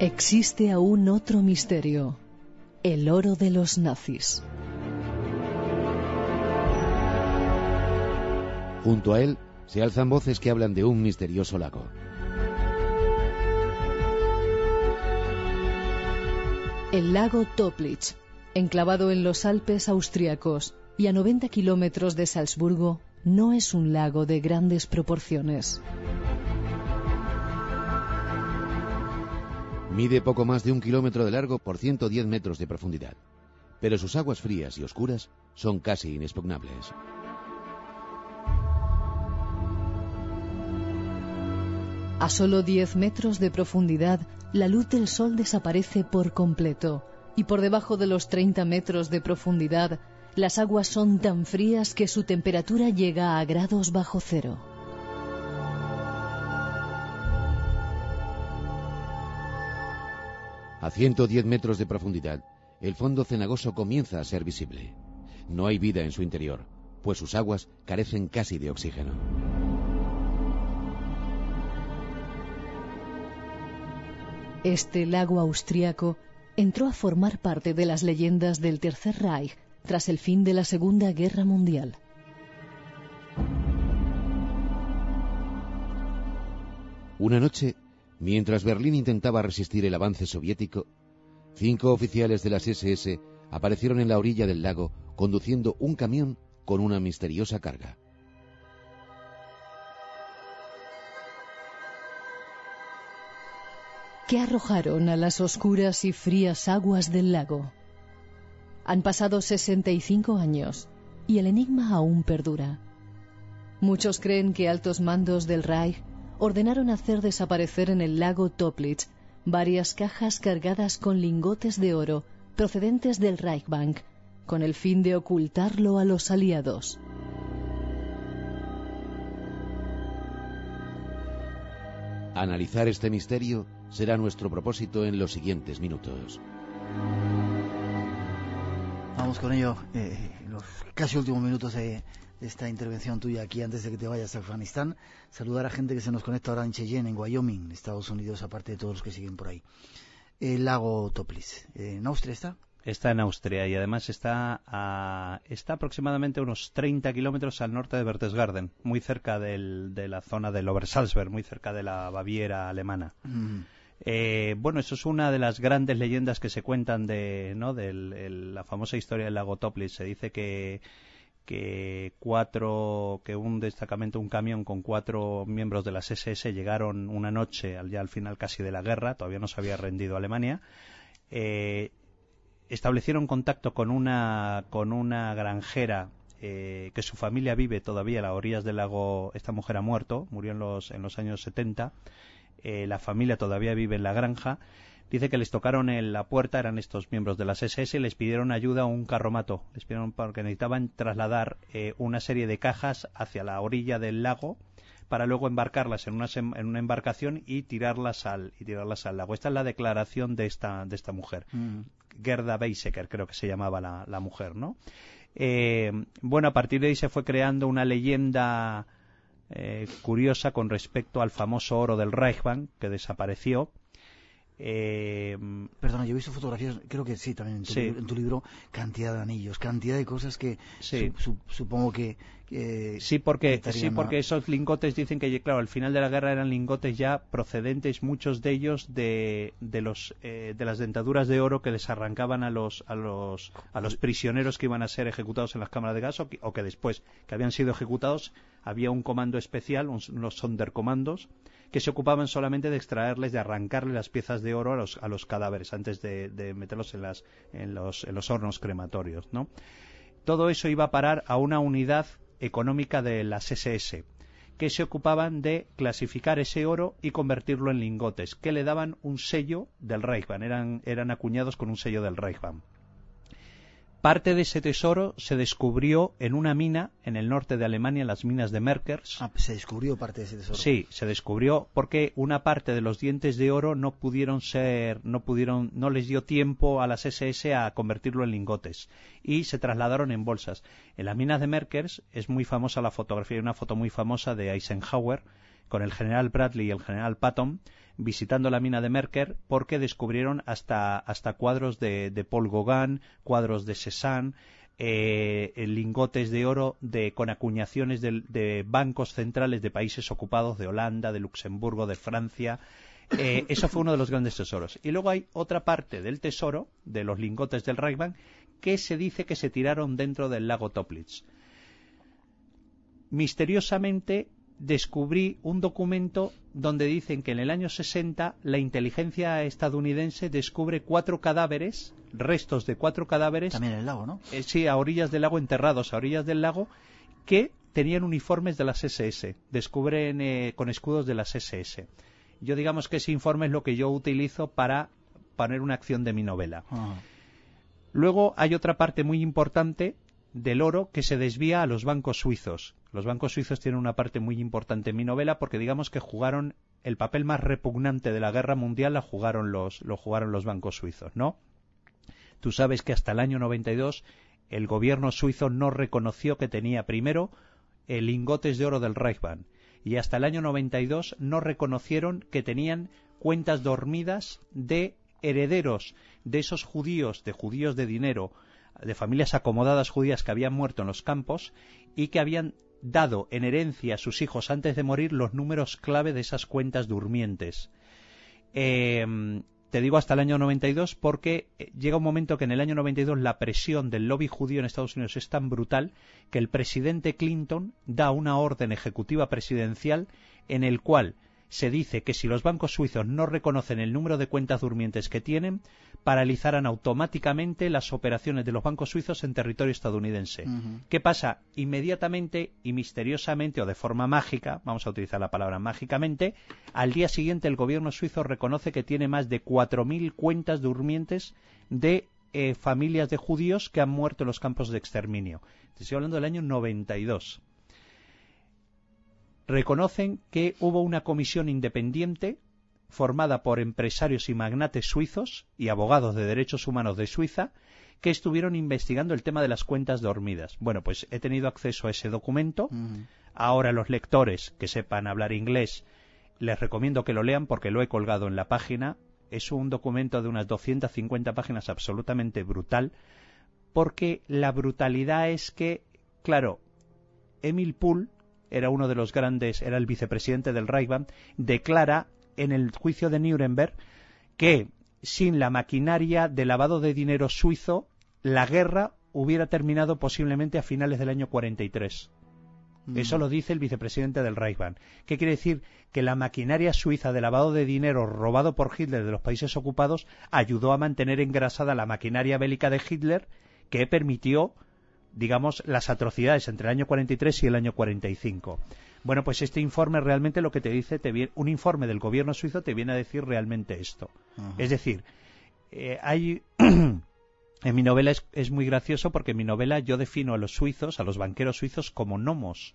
Existe aún otro misterio, el oro de los nazis. Junto a él se alzan voces que hablan de un misterioso lago. El lago Toplitz, enclavado en los Alpes austriacos y a 90 kilómetros de Salzburgo, no es un lago de grandes proporciones. Mide poco más de un kilómetro de largo por 110 metros de profundidad, pero sus aguas frías y oscuras son casi inexpugnables. A solo 10 metros de profundidad, la luz del sol desaparece por completo y por debajo de los 30 metros de profundidad, las aguas son tan frías que su temperatura llega a grados bajo cero. A 110 metros de profundidad, el fondo cenagoso comienza a ser visible. No hay vida en su interior, pues sus aguas carecen casi de oxígeno. Este lago austriaco entró a formar parte de las leyendas del Tercer Reich tras el fin de la Segunda Guerra Mundial. Una noche, mientras Berlín intentaba resistir el avance soviético, cinco oficiales de las SS aparecieron en la orilla del lago conduciendo un camión con una misteriosa carga. ¿Qué arrojaron a las oscuras y frías aguas del lago? Han pasado 65 años y el enigma aún perdura. Muchos creen que altos mandos del Reich ordenaron hacer desaparecer en el lago Toplitz varias cajas cargadas con lingotes de oro procedentes del Reichsbank, con el fin de ocultarlo a los aliados. Analizar este misterio será nuestro propósito en los siguientes minutos. Vamos con ello, eh, los casi últimos minutos de esta intervención tuya aquí antes de que te vayas a Afganistán. Saludar a gente que se nos conecta ahora en Cheyenne, en Wyoming, Estados Unidos, aparte de todos los que siguen por ahí. El lago Toplis, eh, ¿en Austria está? Está en Austria y además está, a, está aproximadamente unos 30 kilómetros al norte de Berchtesgaden, muy cerca del- de la zona del Obersalzberg, muy cerca de la Baviera alemana. Mm. Eh, bueno, eso es una de las grandes leyendas que se cuentan de, ¿no? de la famosa historia del lago Toplitz. Se dice que, que cuatro, que un destacamento, un camión con cuatro miembros de las SS llegaron una noche, al, ya al final casi de la guerra, todavía no se había rendido Alemania, eh, establecieron contacto con una, con una granjera eh, que su familia vive todavía a las orillas del lago. Esta mujer ha muerto, murió en los, en los años 70. Eh, la familia todavía vive en la granja. Dice que les tocaron en la puerta, eran estos miembros de las SS, y les pidieron ayuda a un carromato. Les pidieron porque necesitaban trasladar eh, una serie de cajas hacia la orilla del lago para luego embarcarlas en una, en una embarcación y tirarlas al y tirarlas al lago. Esta es la declaración de esta de esta mujer. Mm. Gerda Beisecker, creo que se llamaba la, la mujer, ¿no? Eh, bueno, a partir de ahí se fue creando una leyenda eh, curiosa con respecto al famoso oro del Reichsbank que desapareció. Eh, Perdona, yo he visto fotografías, creo que sí, también en tu, Sí. libro, en tu libro, cantidad de anillos, cantidad de cosas que Sí. su- su- supongo que... Sí, porque, sí, a- porque esos lingotes dicen que, claro, al final de la guerra eran lingotes ya procedentes, muchos de ellos, de, de, los, eh, de las dentaduras de oro que les arrancaban a los, a, los, a los prisioneros que iban a ser ejecutados en las cámaras de gas o que, o que después que habían sido ejecutados había un comando especial, un- unos sondercomandos, que se ocupaban solamente de extraerles, de arrancarle las piezas de oro a los, a los cadáveres antes de, meterlos en, las, en, los, en los hornos crematorios, todo eso iba a parar a una unidad económica de las SS, que se ocupaban de clasificar ese oro y convertirlo en lingotes, que le daban un sello del Reichsbank, eran, eran acuñados con un sello del Reichsbank. Parte de ese tesoro se descubrió en una mina en el norte de Alemania, en las minas de Merkers. Ah, se descubrió parte de ese tesoro. Sí, se descubrió porque una parte de los dientes de oro no pudieron ser, no pudieron, no les dio tiempo a las SS a convertirlo en lingotes y se trasladaron en bolsas. En las minas de Merkers es muy famosa la fotografía, hay una foto muy famosa de Eisenhower con el general Bradley y el general Patton visitando la mina de Merker porque descubrieron hasta, hasta cuadros de, Paul Gauguin, cuadros de Cézanne, eh, lingotes de oro de, con acuñaciones de, bancos centrales de países ocupados, de Holanda, de Luxemburgo, de Francia. Eh, eso fue uno de los grandes tesoros. Y luego hay otra parte del tesoro, de los lingotes del Reichsbank, que se dice que se tiraron dentro del lago Toplitz. Misteriosamente descubrí un documento donde dicen que en el año 60 la inteligencia estadounidense descubre cuatro cadáveres, restos de cuatro cadáveres. También en el lago, ¿no? Eh, sí, a orillas del lago, enterrados a orillas del lago, que tenían uniformes de las SS. Descubren eh, con escudos de las SS. Yo digamos que ese informe es lo que yo utilizo para poner una acción de mi novela. Ah. Luego hay otra parte muy importante del oro que se desvía a los bancos suizos. Los bancos suizos tienen una parte muy importante en mi novela porque digamos que jugaron el papel más repugnante de la guerra mundial la jugaron los, lo jugaron los bancos suizos, ¿no? Tú sabes que hasta el año 92 el gobierno suizo no reconoció que tenía primero el lingotes de oro del Reichsbank y hasta el año 92 no reconocieron que tenían cuentas dormidas de herederos de esos judíos, de judíos de dinero, de familias acomodadas judías que habían muerto en los campos y que habían dado en herencia a sus hijos antes de morir los números clave de esas cuentas durmientes. Em, te digo hasta el año 92 porque eh, llega un momento que en el año 92 la presión del lobby judío en Estados Unidos es tan brutal que el presidente Clinton da una orden ejecutiva presidencial en el cual se dice que si los bancos suizos no reconocen el número de cuentas durmientes que tienen, paralizarán automáticamente las operaciones de los bancos suizos en territorio estadounidense. ¿Qué pasa? Inmediatamente y misteriosamente o de forma mágica, vamos a utilizar la palabra mágicamente, al día siguiente el gobierno suizo reconoce que tiene más de 4.000 cuentas durmientes de eh, familias de judíos que han muerto en los campos de exterminio. estoy hablando del año 92 reconocen que hubo una comisión independiente formada por empresarios y magnates suizos y abogados de derechos humanos de Suiza que estuvieron investigando el tema de las cuentas dormidas. Bueno, pues he tenido acceso a ese documento. Ahora los lectores que sepan hablar inglés les recomiendo que lo lean porque lo he colgado en la página. Es un documento de unas 250 páginas absolutamente brutal porque la brutalidad es que, claro, Emil Pool era uno de los grandes, era el vicepresidente del Reichsbank, declara en el juicio de Nuremberg que sin la maquinaria de lavado de dinero suizo, la guerra hubiera terminado posiblemente a finales del año 43. Mm. Eso lo dice el vicepresidente del Reichsbank. ¿Qué quiere decir? Que la maquinaria suiza de lavado de dinero robado por Hitler de los países ocupados ayudó a mantener engrasada la maquinaria bélica de Hitler que permitió digamos, las atrocidades entre el año 43 y el año 45. Bueno, pues este informe realmente lo que te dice, te viene, un informe del gobierno suizo te viene a decir realmente esto. Es decir, eh, hay en mi novela es, es, muy gracioso porque en mi novela yo defino a los suizos, a los banqueros suizos como gnomos,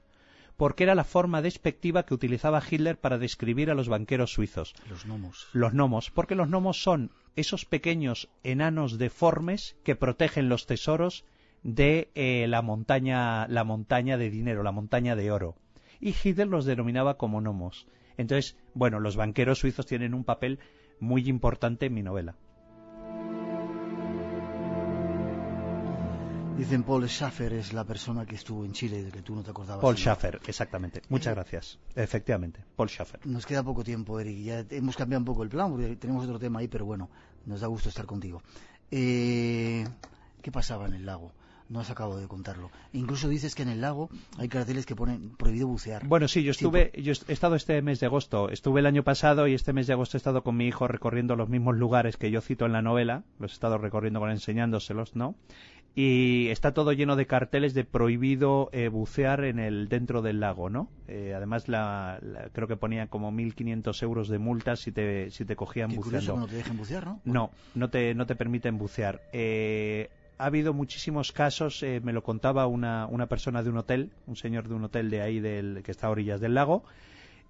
porque era la forma despectiva que utilizaba Hitler para describir a los banqueros suizos. Los gnomos. Los gnomos, porque los gnomos son esos pequeños enanos deformes que protegen los tesoros de eh, la montaña la montaña de dinero, la montaña de oro. Y Hitler los denominaba como gnomos. Entonces, bueno, los banqueros suizos tienen un papel muy importante en mi novela. Dicen Paul Schaffer es la persona que estuvo en Chile de que tú no te acordabas. Paul Schaffer, exactamente. Muchas eh, gracias. Efectivamente, Paul Schaffer. Nos queda poco tiempo, Eric. Ya hemos cambiado un poco el plan porque tenemos otro tema ahí, pero bueno, nos da gusto estar contigo. Eh, ¿Qué pasaba en el lago? No has acabado de contarlo. Incluso dices que en el lago hay carteles que ponen prohibido bucear. Bueno, sí, yo estuve, yo he estado este mes de agosto, estuve el año pasado y este mes de agosto he estado con mi hijo recorriendo los mismos lugares que yo cito en la novela, los he estado recorriendo con enseñándoselos, ¿no? y está todo lleno de carteles de prohibido eh, bucear en el dentro del lago, ¿no? Eh, además, la, la- creo que ponía como 1.500 euros de multas si te, si te cogían Qué curioso buceando. que no te dejen bucear, ¿no? No, no te, no te permiten bucear. Eh, ha habido muchísimos casos, eh, me lo contaba una, una persona de un hotel, un señor de un hotel de ahí del, que está a orillas del lago,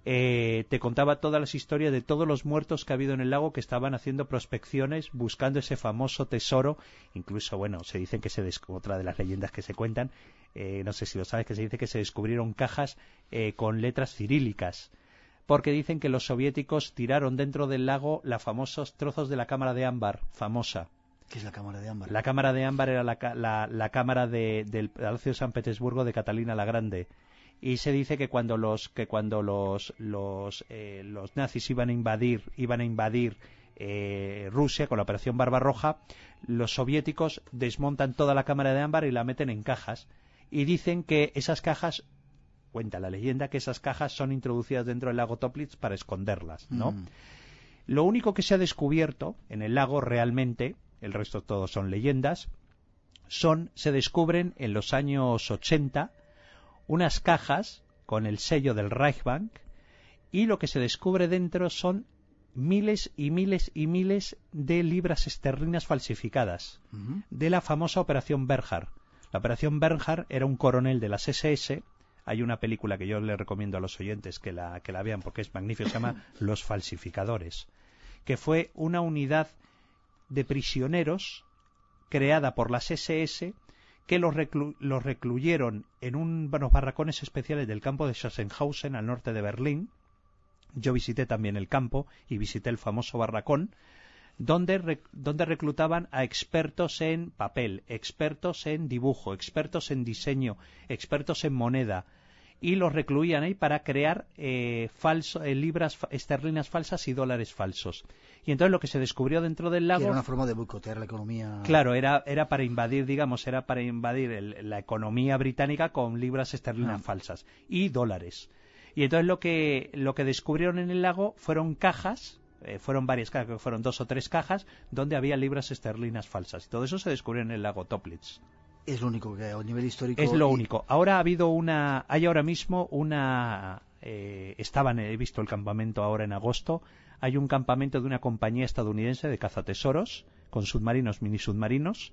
eh, te contaba todas las historias de todos los muertos que ha habido en el lago que estaban haciendo prospecciones buscando ese famoso tesoro. Incluso, bueno, se dicen que se otra de las leyendas que se cuentan, eh, no sé si lo sabes, que se dice que se descubrieron cajas eh, con letras cirílicas. Porque dicen que los soviéticos tiraron dentro del lago los famosos trozos de la cámara de ámbar, famosa. ¿Qué es la cámara de ámbar? La cámara de ámbar era la, la- la cámara de- del Palacio de San Petersburgo de Catalina la Grande. Y se dice que cuando los que cuando los los, eh, los nazis iban a invadir iban a invadir eh, Rusia con la operación Barbarroja, los soviéticos desmontan toda la cámara de ámbar y la meten en cajas. Y dicen que esas cajas cuenta la leyenda que esas cajas son introducidas dentro del lago Toplitz para esconderlas, ¿no? Mm. Lo único que se ha descubierto en el lago realmente, el resto todos son leyendas, son, se descubren en los años 80 unas cajas con el sello del Reichsbank y lo que se descubre dentro son miles y miles y miles de libras esterlinas falsificadas de la famosa Operación Bernhard. La Operación Bernhard era un coronel de las SS. Hay una película que yo le recomiendo a los oyentes que la, que la vean porque es magnífica, se llama Los Falsificadores, que fue una unidad de prisioneros creada por las SS que los, reclu- los recluyeron en un- unos barracones especiales del campo de Sachsenhausen al norte de Berlín. Yo visité también el campo y visité el famoso barracón donde, donde reclutaban a expertos en papel, expertos en dibujo, expertos en diseño, expertos en moneda, y los recluían ahí para crear eh, falso- eh, libras esterlinas falsas y dólares falsos. Y entonces lo que se descubrió dentro del lago... Era una forma de boicotear la economía. Claro, era, era para invadir, digamos, era para invadir el- la economía británica con libras esterlinas Ah. falsas y dólares. Y entonces lo que, lo que descubrieron en el lago fueron cajas, eh, fueron varias cajas, fueron dos o tres cajas, donde había libras esterlinas falsas. Y todo eso se descubrió en el lago Toplitz. Es lo único que a nivel histórico. Es lo y- único. Ahora ha habido una, hay ahora mismo una, eh, estaban, he visto el campamento ahora en agosto, hay un campamento de una compañía estadounidense de cazatesoros con submarinos, mini submarinos,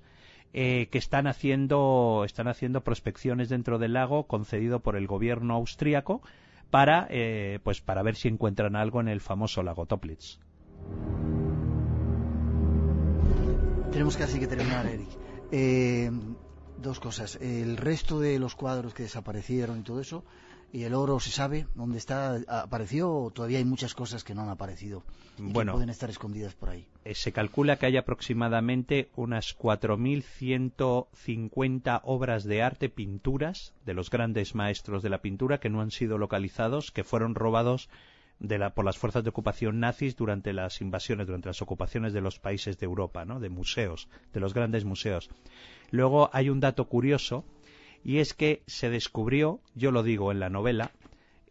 eh, que están haciendo, están haciendo prospecciones dentro del lago concedido por el gobierno austríaco para, eh, pues para ver si encuentran algo en el famoso lago Toplitz. Tenemos casi que terminar, Eric. Eh, dos cosas. El resto de los cuadros que desaparecieron y todo eso, y el oro, ¿se sabe dónde está? ¿Apareció o todavía hay muchas cosas que no han aparecido? y que Bueno. pueden estar escondidas por ahí. Eh, se calcula que hay aproximadamente unas 4.150 obras de arte, pinturas, de los grandes maestros de la pintura que no han sido localizados, que fueron robados de la- por las fuerzas de ocupación nazis durante las invasiones, durante las ocupaciones de los países de Europa, ¿no? de museos, de los grandes museos. Luego hay un dato curioso, y es que se descubrió, yo lo digo en la novela,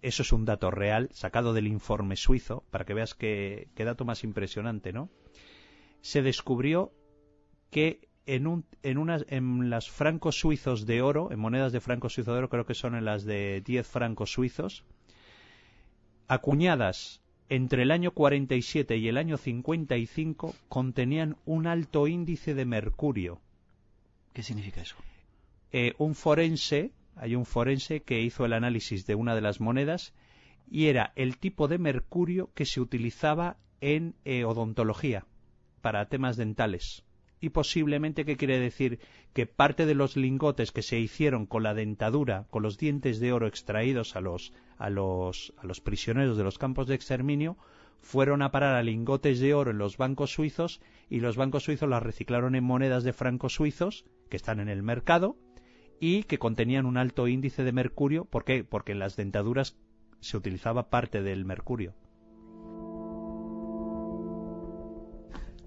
eso es un dato real, sacado del informe suizo, para que veas qué, dato más impresionante, ¿no? Se descubrió que en, un, en, unas, en las francos suizos de oro, en monedas de francos suizos de oro, creo que son en las de 10 francos suizos, acuñadas entre el año 47 y el año 55, contenían un alto índice de mercurio. ¿Qué significa eso? Eh, un forense, hay un forense que hizo el análisis de una de las monedas y era el tipo de mercurio que se utilizaba en eh, odontología para temas dentales. Y posiblemente, ¿qué quiere decir? Que parte de los lingotes que se hicieron con la dentadura, con los dientes de oro extraídos a los, a los, a los prisioneros de los campos de exterminio, fueron a parar a lingotes de oro en los bancos suizos y los bancos suizos las reciclaron en monedas de francos suizos que están en el mercado y que contenían un alto índice de mercurio. ¿Por qué? Porque en las dentaduras se utilizaba parte del mercurio.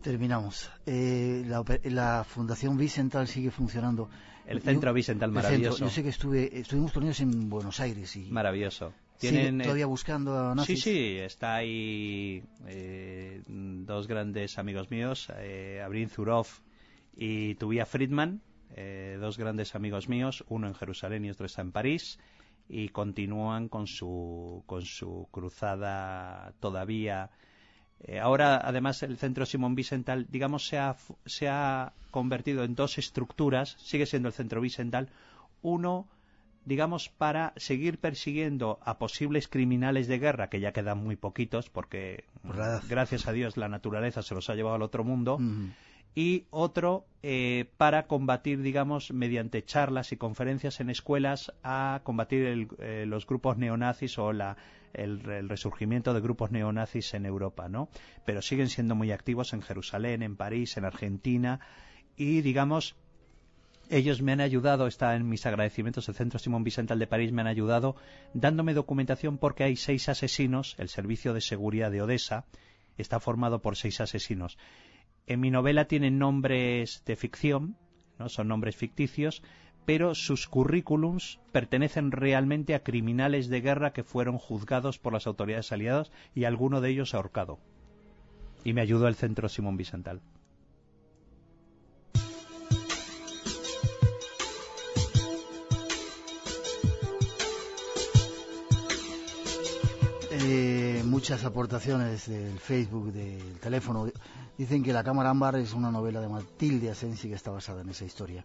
Terminamos. Eh, la, Fundación Vicental sigue funcionando. El Centro Vicental el maravilloso. centro. Yo sé que estuve, estuvimos reunidos en Buenos Aires y Maravilloso. Tienen, eh, todavía buscando a nazis. Sí, sí, está ahí eh, dos grandes amigos míos, eh, Abrin Zurov y Tuvia Friedman, eh, dos grandes amigos míos, uno en Jerusalén y otro está en París, y continúan con su, con su cruzada todavía. Eh, ahora, además, el centro Simón Vicental, digamos, se ha, se ha convertido en dos estructuras, sigue siendo el centro Vicental, uno digamos, para seguir persiguiendo a posibles criminales de guerra, que ya quedan muy poquitos, porque gracias a Dios la naturaleza se los ha llevado al otro mundo, y otro eh, para combatir, digamos, mediante charlas y conferencias en escuelas a combatir eh, los grupos neonazis o la, el, resurgimiento de grupos neonazis en Europa, ¿no? Pero siguen siendo muy activos en Jerusalén, en París, en Argentina y, digamos, ellos me han ayudado, está en mis agradecimientos, el Centro Simón Vicental de París me han ayudado dándome documentación porque hay seis asesinos, el Servicio de Seguridad de Odessa está formado por seis asesinos en mi novela tienen nombres de ficción, no son nombres ficticios, pero sus currículums pertenecen realmente a criminales de guerra que fueron juzgados por las autoridades aliadas y alguno de ellos ahorcado. Y me ayudó el Centro Simón Vicental. Eh, muchas aportaciones del Facebook, del teléfono. Dicen que La Cámara Ámbar es una novela de Matilde Asensi que está basada en esa historia.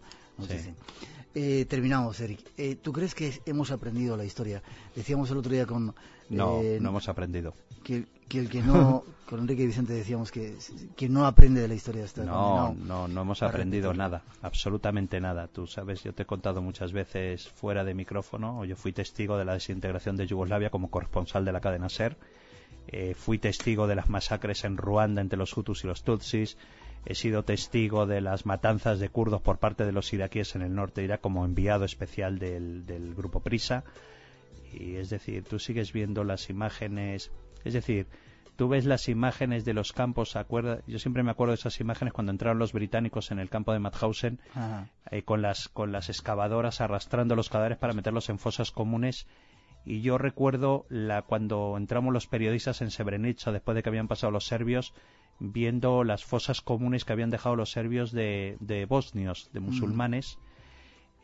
Eh, terminamos, Eric. Eh, ¿Tú crees que hemos aprendido la historia? Decíamos el otro día con... No, no hemos aprendido. Que, el que no... con Enrique Vicente decíamos que, que no aprende de la historia está no, no, no hemos aprendido nada, absolutamente nada. Tú sabes, yo te he contado muchas veces fuera de micrófono, o yo fui testigo de la desintegración de Yugoslavia como corresponsal de la cadena SER. Eh, fui testigo de las masacres en Ruanda entre los Hutus y los Tutsis. He sido testigo de las matanzas de kurdos por parte de los iraquíes en el norte de Irak como enviado especial del, del grupo Prisa. Y es decir, tú sigues viendo las imágenes. Es decir, tú ves las imágenes de los campos, ¿acuerda? yo siempre me acuerdo de esas imágenes cuando entraron los británicos en el campo de Mauthausen eh, con, las, con las excavadoras arrastrando los cadáveres para meterlos en fosas comunes. Y yo recuerdo la, cuando entramos los periodistas en Srebrenica, después de que habían pasado los serbios, viendo las fosas comunes que habían dejado los serbios de, de bosnios, de musulmanes.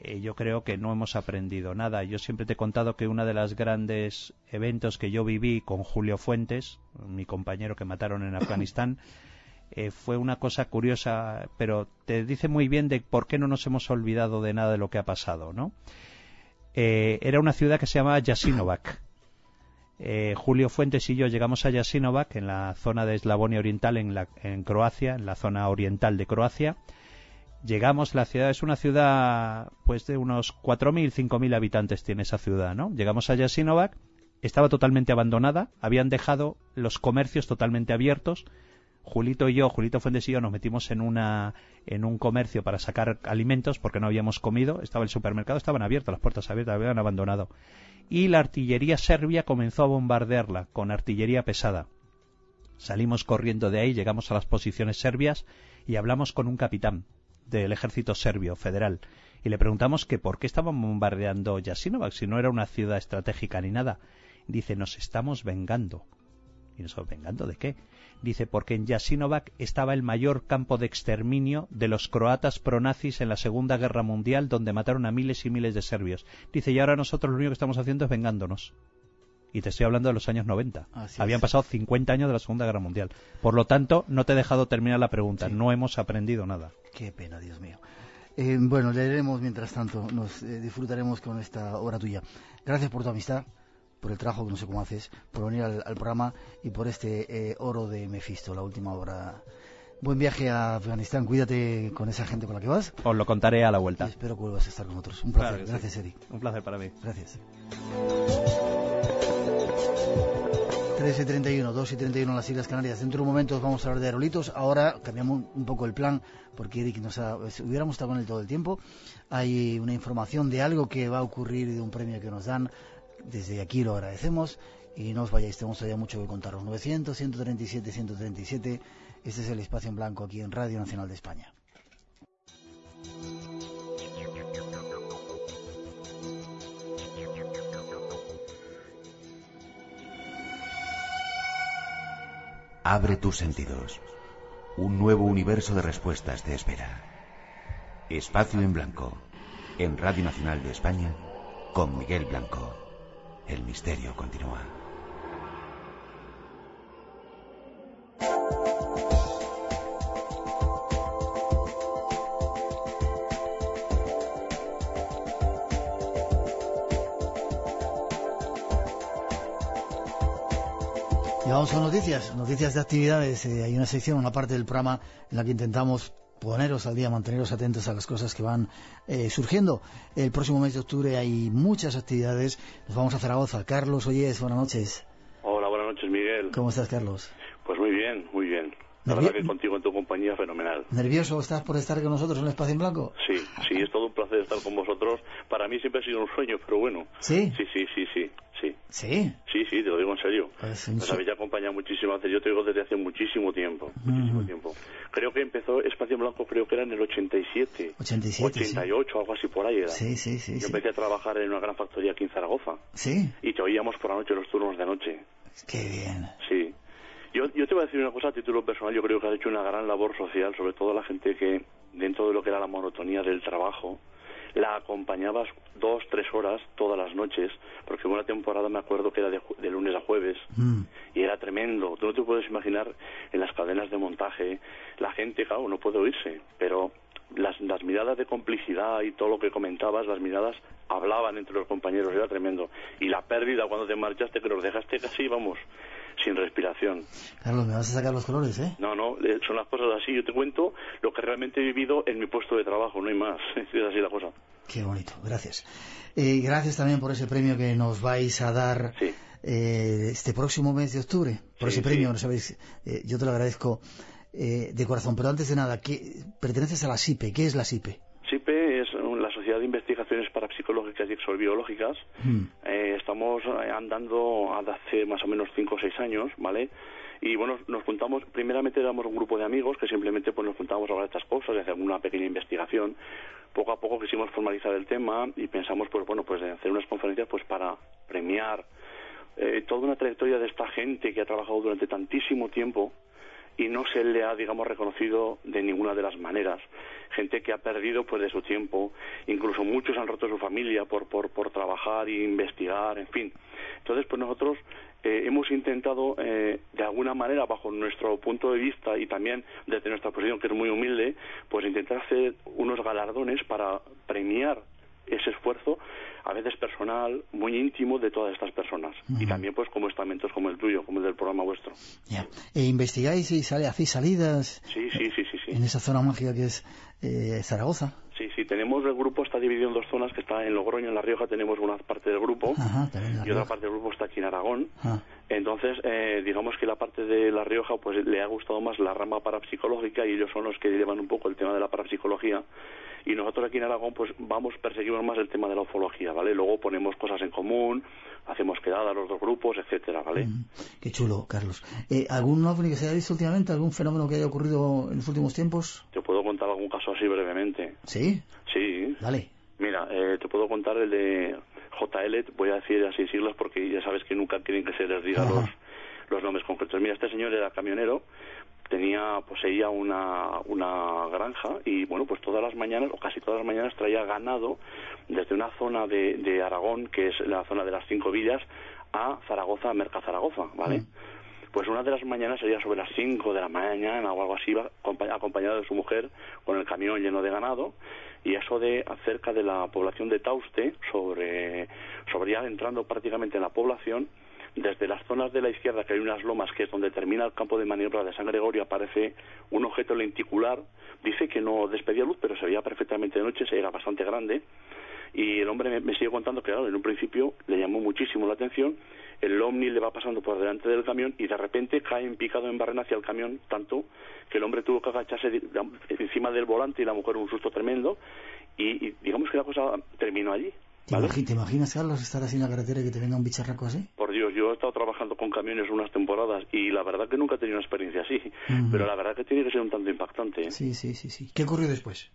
Eh, yo creo que no hemos aprendido nada. Yo siempre te he contado que uno de los grandes eventos que yo viví con Julio Fuentes, mi compañero que mataron en Afganistán, eh, fue una cosa curiosa, pero te dice muy bien de por qué no nos hemos olvidado de nada de lo que ha pasado, ¿no? Eh, era una ciudad que se llamaba Jasinovac. Julio Fuentes y yo llegamos a Jasinovac, en la zona de Eslavonia Oriental, en, la, en Croacia, en la zona oriental de Croacia, llegamos, la ciudad es una ciudad pues de unos 4.000, 5.000 habitantes tiene esa ciudad, ¿no? Llegamos a Jasinovac, estaba totalmente abandonada, habían dejado los comercios totalmente abiertos. Julito y yo, Julito Fuentes y yo nos metimos en una en un comercio para sacar alimentos porque no habíamos comido, estaba el supermercado, estaban abiertas, las puertas abiertas, habían abandonado. Y la artillería serbia comenzó a bombardearla con artillería pesada. Salimos corriendo de ahí, llegamos a las posiciones serbias y hablamos con un capitán, del ejército serbio federal y le preguntamos que por qué estaban bombardeando Jasinovac si no era una ciudad estratégica ni nada. Dice, nos estamos vengando. ¿Y nos vengando de qué? Dice, porque en Jasinovac estaba el mayor campo de exterminio de los croatas pronazis en la Segunda Guerra Mundial, donde mataron a miles y miles de serbios. Dice, y ahora nosotros lo único que estamos haciendo es vengándonos. Y te estoy hablando de los años 90. Habían pasado 50 años de la Segunda Guerra Mundial. Por lo tanto, no te he dejado terminar la pregunta. No hemos aprendido nada. Qué pena, Dios mío. Eh, bueno, leeremos mientras tanto, nos eh, disfrutaremos con esta obra tuya. Gracias por tu amistad, por el trabajo que no sé cómo haces, por venir al, programa y por este eh, oro de Mefisto, la última obra. Buen viaje a Afganistán, cuídate con esa gente con la que vas. Os lo contaré a la vuelta. espero que vuelvas a estar con nosotros. Un placer. Gracias, Eric. Un placer para mí. Gracias. 13 y 31, 2 y 31 en las Islas Canarias. Dentro de un momento vamos a hablar de aerolitos. Ahora cambiamos un poco el plan porque Eric nos ha, hubiéramos estado con él todo el tiempo. Hay una información de algo que va a ocurrir de un premio que nos dan. Desde aquí lo agradecemos y no os vayáis, tenemos todavía mucho que contaros. 900, 137, 137. Este es el espacio en blanco aquí en Radio Nacional de España. Abre tus sentidos. Un nuevo universo de respuestas te espera. Espacio en Blanco, en Radio Nacional de España, con Miguel Blanco. El misterio continúa. Y vamos con noticias, noticias de actividades. Eh, hay una sección, una parte del programa en la que intentamos poneros al día, manteneros atentos a las cosas que van eh, surgiendo. El próximo mes de octubre hay muchas actividades. Nos vamos a Zaragoza. Carlos Oyes, buenas noches. Hola, buenas noches, Miguel. ¿Cómo estás, Carlos? Pues muy bien, muy bien. La verdad que contigo en tu compañía fenomenal. ¿Nervioso estás por estar con nosotros en el Espacio en Blanco? Sí, sí, es todo un placer estar con vosotros. Para mí siempre ha sido un sueño, pero bueno. ¿Sí? Sí, sí, sí, sí, sí. Sí. Sí, sí, te lo digo en serio. Pues Nos habéis acompañado muchísimo antes. Yo te digo desde hace muchísimo tiempo. Muchísimo Ujú. tiempo. Creo que empezó Espacio Blanco, creo que era en el 87. 87, sí. 88, algo así por ahí era. Sí, sí, sí. Yo sí. empecé a trabajar en una gran factoría aquí en Zaragoza. Sí, Y te oíamos por la noche los turnos de noche. qué bien. Sí. Yo, yo te voy a decir una cosa a título personal. Yo creo que has hecho una gran labor social, sobre todo la gente que, dentro de lo que era la monotonía del trabajo, la acompañabas dos, tres horas todas las noches, porque una temporada me acuerdo que era de, de lunes a jueves, Mm. y era tremendo. Tú no te puedes imaginar en las cadenas de montaje, la gente, claro, no puede oírse, pero las, las miradas de complicidad y todo lo que comentabas, las miradas hablaban entre los compañeros, era tremendo. Y la pérdida cuando te marchaste, que nos dejaste casi, vamos, sin respiración. Carlos, me vas a sacar los colores, ¿eh? No, no, eh, son las cosas así. Yo te cuento lo que realmente he vivido en mi puesto de trabajo, no hay más. Es así la cosa. Qué bonito, gracias. Eh, gracias también por ese premio que nos vais a dar Sí. eh, este próximo mes de octubre. Por Sí, ese premio, sí. no sabéis, eh, yo te lo agradezco eh, de corazón. Pero antes de nada, ¿qué, perteneces a la SIPE. ¿Qué es la? SIPE es uh, la Sociedad de Parapsicológicas y Exobiológicas. Mm. Eh, estamos eh, andando hace más o menos cinco o seis años, ¿vale? Y bueno, nos juntamos, primeramente éramos un grupo de amigos que simplemente pues nos juntábamos a hablar de estas cosas y hacer una pequeña investigación. Poco a poco quisimos formalizar el tema y pensamos pues bueno, pues de hacer unas conferencias pues para premiar eh, toda una trayectoria de esta gente que ha trabajado durante tantísimo tiempo y no se le ha, digamos, reconocido de ninguna de las maneras. Gente que ha perdido, pues, de su tiempo, incluso muchos han roto su familia por, por, trabajar e investigar, en fin. Entonces, pues nosotros eh, hemos intentado, eh, de alguna manera, bajo nuestro punto de vista y también desde nuestra posición, que es muy humilde, pues intentar hacer unos galardones para premiar ese esfuerzo, a veces personal, muy íntimo de todas estas personas. Y también, pues, como estamentos como el tuyo, como el del programa vuestro. Ya. E investigáis y sale, hacéis salidas Sí, sí, sí, sí, sí. en esa zona mágica que es eh, Zaragoza. Sí, sí, tenemos el grupo, está dividido en dos zonas, que está en Logroño, en La Rioja, tenemos una parte del grupo, Ajá, y otra parte del grupo está aquí en Aragón. Ah, Entonces, eh, digamos que la parte de La Rioja, pues le ha gustado más la rama parapsicológica y ellos son los que llevan un poco el tema de la parapsicología. Y nosotros aquí en Aragón, pues vamos, perseguimos más el tema de la ufología, ¿vale? Luego ponemos cosas en común, hacemos quedadas los dos grupos, etcétera, ¿vale? mm, qué chulo, Carlos. Eh, ¿Algún ovni que se haya visto últimamente? ¿Algún fenómeno que haya ocurrido en los últimos tiempos? Te puedo contar algún caso así brevemente. Sí, Sí, dale. Mira, eh, te puedo contar el de JL, voy a decir así siglas porque ya sabes que nunca quieren que se les diga Ajá. los, los nombres concretos. Mira, este señor era camionero, tenía, poseía una, una granja y bueno, pues todas las mañanas, o casi todas las mañanas traía ganado desde una zona de, de Aragón, que es la zona de las cinco villas, a Zaragoza, a Merca Zaragoza, ¿vale? Pues una de las mañanas sería sobre las 5 de la mañana o algo así, acompañado de su mujer con el camión lleno de ganado y eso de cerca de la población de Tauste, sobre, sobre ya entrando prácticamente en la población, desde las zonas de la izquierda, que hay unas lomas, que es donde termina el campo de maniobra de San Gregorio, aparece un objeto lenticular. Dice que no despedía luz, pero se veía perfectamente de noche, se era bastante grande. Y el hombre me, me sigue contando que, claro, en un principio le llamó muchísimo la atención. El ovni le va pasando por delante del camión y de repente cae en picado en barrena hacia el camión, tanto que el hombre tuvo que agacharse encima del volante y la mujer un susto tremendo. Y, y digamos que la cosa terminó allí. ¿Te, ¿vale? imagi- te imaginas, Carlos, estar así en la carretera y que te venga un bicharraco así? Por Dios, yo he estado trabajando con camiones unas temporadas y la verdad que nunca he tenido una experiencia así. Pero la verdad que tiene que ser un tanto impactante. ¿eh? Sí, sí, sí, sí. ¿Qué ocurrió después?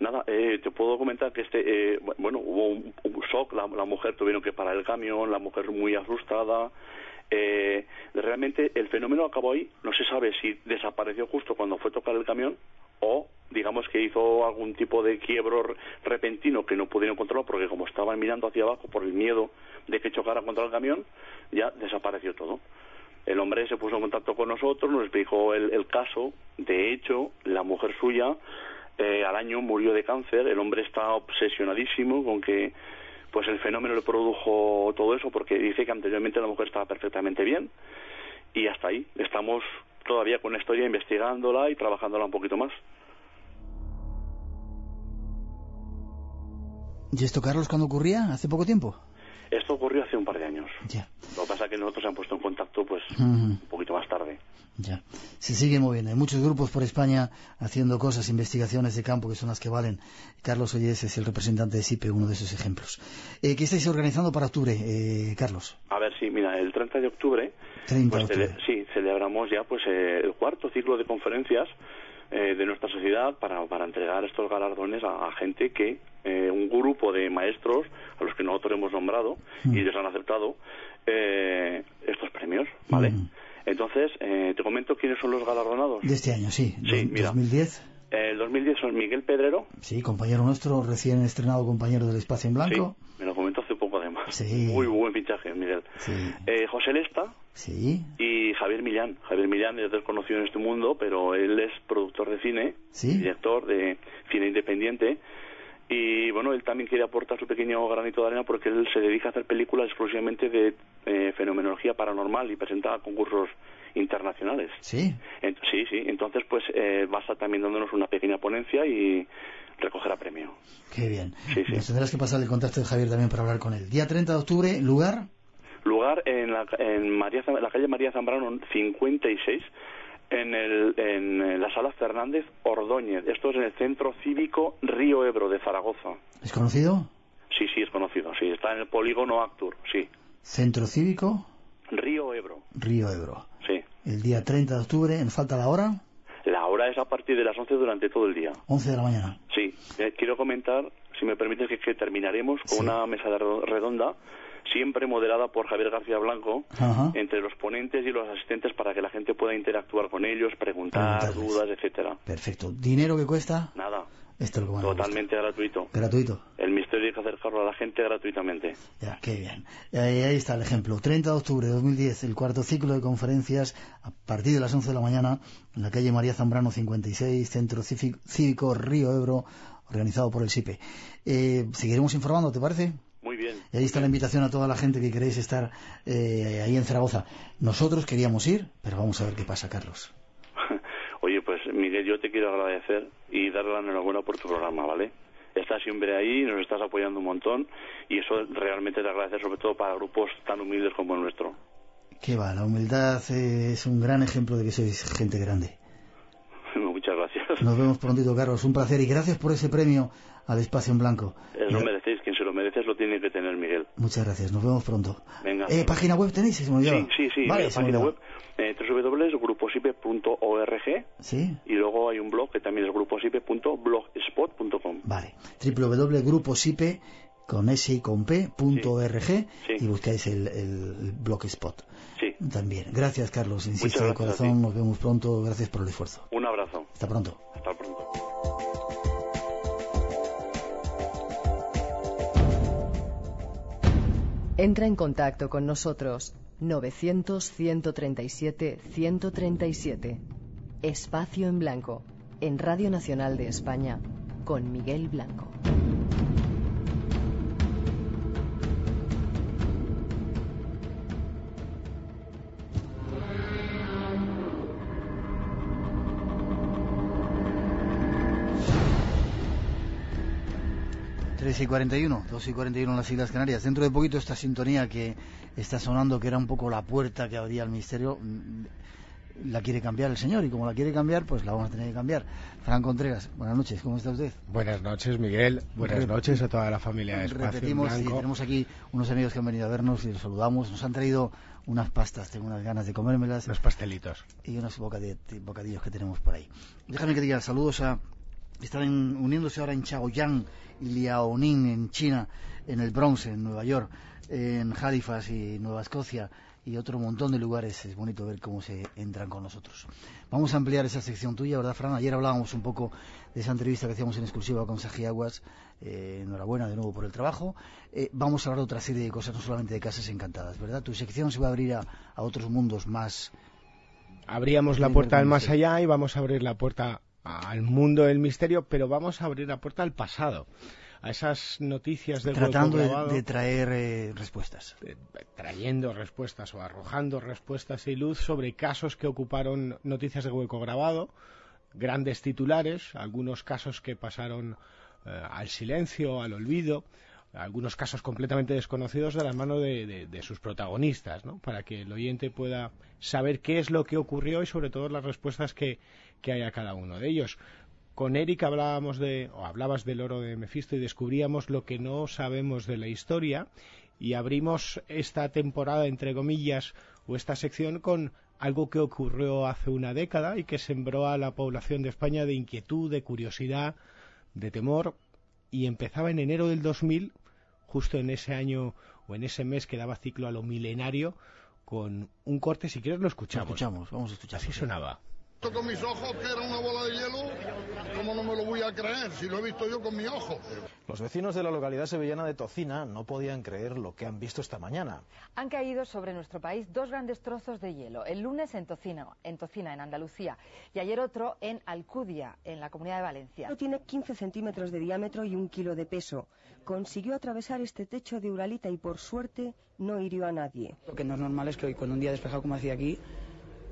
Nada, eh, te puedo comentar que este, eh, bu- bueno, hubo un, shock, la, mujer tuvieron que parar el camión, la mujer muy asustada. Eh, realmente el fenómeno acabó ahí, no se sabe si desapareció justo cuando fue tocar el camión o digamos que hizo algún tipo de quiebro repentino que no pudieron controlar porque como estaban mirando hacia abajo por el miedo de que chocara contra el camión, ya desapareció todo. El hombre se puso en contacto con nosotros, nos explicó el, caso. De hecho, la mujer suya eh, al año murió de cáncer. El hombre está obsesionadísimo con que pues el fenómeno le produjo todo eso porque dice que anteriormente la mujer estaba perfectamente bien y hasta ahí estamos todavía con la historia investigándola y trabajándola un poquito más. ¿Y esto, Carlos, cuándo ocurría? ¿Hace poco tiempo? Esto ocurrió hace un par de años. Ya. Lo que pasa es que nosotros se han puesto en contacto pues un poquito más tarde. Ya. Se sigue moviendo. Hay muchos grupos por España haciendo cosas, investigaciones de campo que son las que valen. Carlos Oyes es el representante de SIPE, uno de esos ejemplos. Eh, ¿Qué estáis organizando para octubre, eh, Carlos? A ver, sí, mira, el 30 de octubre, 30 pues, octubre. sí, celebramos ya pues eh, el cuarto ciclo de conferencias eh, de nuestra sociedad para, para entregar estos galardones a, a gente que, eh, un grupo de maestros a los que nosotros hemos nombrado y ellos han aceptado eh, estos premios, ¿vale? Mm. Entonces, eh, te comento quiénes son los galardonados. De este año, sí. Sí, mira. 2010. El 2010 son Miguel Pedrero, Sí, compañero nuestro, recién estrenado compañero del Espacio en Blanco. sí, me lo comentó hace poco además. Sí. Muy buen fichaje, Miguel. Sí. Eh, José Lesta Sí. y Javier Millán. Javier Millán es desconocido en este mundo, pero él es productor de cine, Sí. director de cine independiente. Y bueno, él también quiere aportar su pequeño granito de arena porque él se dedica a hacer películas exclusivamente de eh, fenomenología paranormal y presenta concursos internacionales. Sí. Sí, sí. Entonces, pues eh, va a estar también dándonos una pequeña ponencia y recogerá premio. Qué bien. Sí, sí. Nos tendrás que pasar el contacto de Javier también para hablar con él. Día 30 de octubre, lugar. Lugar en la, en María, la calle María Zambrano 56, en, el, en la sala Fernández Ordóñez. Esto es en el Centro Cívico Río Ebro de Zaragoza. ¿Es conocido? Sí, sí, es conocido. Sí, está en el polígono Actur. Sí. Centro Cívico, Río Ebro. Río Ebro. Sí. El día 30 de octubre, ¿nos falta la hora? La hora es a partir de las 11 durante todo el día. 11 de la mañana. Sí. Eh, quiero comentar, si me permites, que, que terminaremos con Sí. una mesa redonda siempre moderada por Javier García Blanco, Ajá. entre los ponentes y los asistentes para que la gente pueda interactuar con ellos, preguntar, dudas, etcétera. Perfecto. ¿Dinero que cuesta? Nada, Esto es lo que totalmente gratuito. Gratuito. El misterio hay que acercarlo a la gente gratuitamente. Ya, qué bien. Ahí, ahí está el ejemplo. 30 de octubre de 2010, el cuarto ciclo de conferencias a partir de las 11 de la mañana en la calle María Zambrano 56, Centro Cívico Río Ebro, organizado por el SIPE. Eh, seguiremos informando, ¿te parece? Muy bien. Y ahí está la invitación a toda la gente que queréis estar eh, ahí en Zaragoza. Nosotros queríamos ir, pero vamos a ver qué pasa, Carlos. Oye, pues Miguel, yo te quiero agradecer y darle la enhorabuena por tu programa, ¿vale? Estás siempre ahí, nos estás apoyando un montón y eso realmente te agradecer sobre todo para grupos tan humildes como el nuestro. Qué va, la humildad es un gran ejemplo de que sois gente grande. Muchas gracias. Nos vemos prontito, Carlos. Un placer y gracias por ese premio al Espacio en Blanco. Lo lo tiene que tener Miguel. Muchas gracias, nos vemos pronto. Venga. Eh, ¿Página web tenéis? Se me. Sí, sí, sí, Vale, se me página web eh, www.gruposipe.org Sí, y luego hay un blog que también es gruposipe.blogspot.com. vale. www.gruposipe con s y con p punto org Sí. y buscáis el, el blogspot. Sí, También. Gracias, Carlos. Insisto de corazón. Nos vemos pronto. Gracias por el esfuerzo. un abrazo. Hasta pronto. Hasta pronto. Entra en contacto con nosotros 900-137-137. Espacio en Blanco, en Radio Nacional de España, con Miguel Blanco. Tres y 41, 2 y 41 en las Islas Canarias. Dentro de poquito esta sintonía que está sonando, que era un poco la puerta que abría al misterio, mm, la quiere cambiar el señor y como la quiere cambiar, pues la vamos a tener que cambiar. Fran Contreras, buenas noches, ¿cómo está usted? Buenas noches, Miguel. Buenas Rep- noches a toda la familia de Espacio en Repetimos, y tenemos aquí unos amigos que han venido a vernos y los saludamos. Nos han traído unas pastas, tengo unas ganas de comérmelas Los pastelitos. y unos bocadi- bocadillos que tenemos por ahí. Déjame que diga saludos a... Están uniéndose ahora en Chaoyang y Liaoning en China, en el Bronx, en Nueva York, en Halifax y Nueva Escocia, y otro montón de lugares. Es bonito ver cómo se entran con nosotros. Vamos a ampliar esa sección tuya, ¿verdad, Fran? Ayer hablábamos un poco de esa entrevista que hacíamos en exclusiva con Saji Aguas. Eh, enhorabuena de nuevo por el trabajo. Eh, vamos a hablar de otra serie de cosas, no solamente de casas encantadas, ¿verdad? Tu sección se va a abrir a, a otros mundos más. Abríamos la puerta al más allá y vamos a abrir la puerta al mundo del misterio, pero vamos a abrir la puerta al pasado a esas noticias del Tratando hueco de, de, traer eh, respuestas. eh, trayendo respuestas o arrojando respuestas y luz sobre casos que ocuparon noticias de hueco grabado, grandes titulares, algunos casos que pasaron eh, al silencio, al olvido, algunos casos completamente desconocidos de la mano de, de, de, sus protagonistas, ¿no? para que el oyente pueda saber qué es lo que ocurrió y sobre todo las respuestas que, que hay a cada uno de ellos. Con Eric hablábamos de, o hablabas del oro de Mefisto y descubríamos lo que no sabemos de la historia y abrimos esta temporada, entre comillas, o esta sección con algo que ocurrió hace una década y que sembró a la población de España de inquietud, de curiosidad, de temor y empezaba en enero del 2000, justo en ese año o en ese mes que daba ciclo a lo milenario, con un corte, si quieres lo escuchamos. Lo escuchamos, vamos a escuchar. Así sonaba con mis ojos que era una bola de hielo, ¿cómo no me lo voy a creer si lo he visto yo con mi ojo? Los vecinos de la localidad sevillana de Tocina no podían creer lo que han visto esta mañana. Han caído sobre nuestro país dos grandes trozos de hielo. El lunes en Tocina, en Tocina, en Andalucía, y ayer otro en Alcudia, en la Comunidad de Valencia. Tiene 15 centímetros de diámetro y un kilo de peso. Consiguió atravesar este techo de Uralita y por suerte no hirió a nadie. Lo que no es normal es que hoy con un día despejado como hacía aquí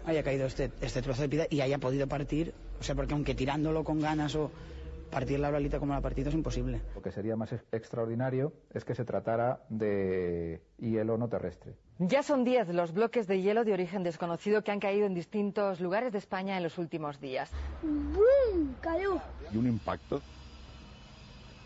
haya caído este, este trozo de piedra y haya podido partir, o sea, porque aunque tirándolo con ganas o partir la oralita como la ha partido es imposible. Lo que sería más extraordinario es que se tratara de hielo no terrestre. Ya son 10 los bloques de hielo de origen desconocido que han caído en distintos lugares de España en los últimos días. ¡Bum! Cayó. Y un impacto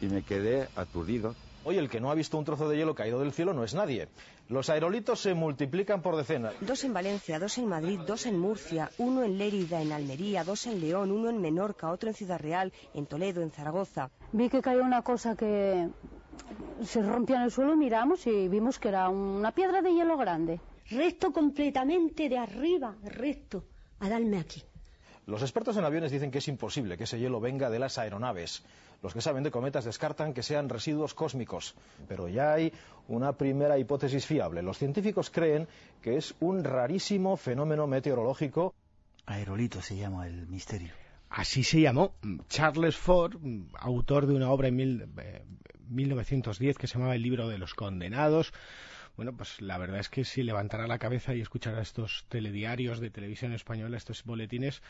y me quedé aturdido. Hoy el que no ha visto un trozo de hielo caído del cielo no es nadie. Los aerolitos se multiplican por decenas. Dos en Valencia, dos en Madrid, dos en Murcia, uno en Lérida, en Almería, dos en León, uno en Menorca, otro en Ciudad Real, en Toledo, en Zaragoza. Vi que cayó una cosa que se rompía en el suelo, miramos y vimos que era una piedra de hielo grande. Recto completamente de arriba, recto, a darme aquí. Los expertos en aviones dicen que es imposible que ese hielo venga de las aeronaves. Los que saben de cometas descartan que sean residuos cósmicos, pero ya hay una primera hipótesis fiable. Los científicos creen que es un rarísimo fenómeno meteorológico. Aerolito se llama el misterio. Así se llamó Charles Ford, autor de una obra en mil, eh, 1910 que se llamaba El libro de los condenados. Bueno, pues la verdad es que si levantara la cabeza y escuchara estos telediarios de televisión española, estos boletines,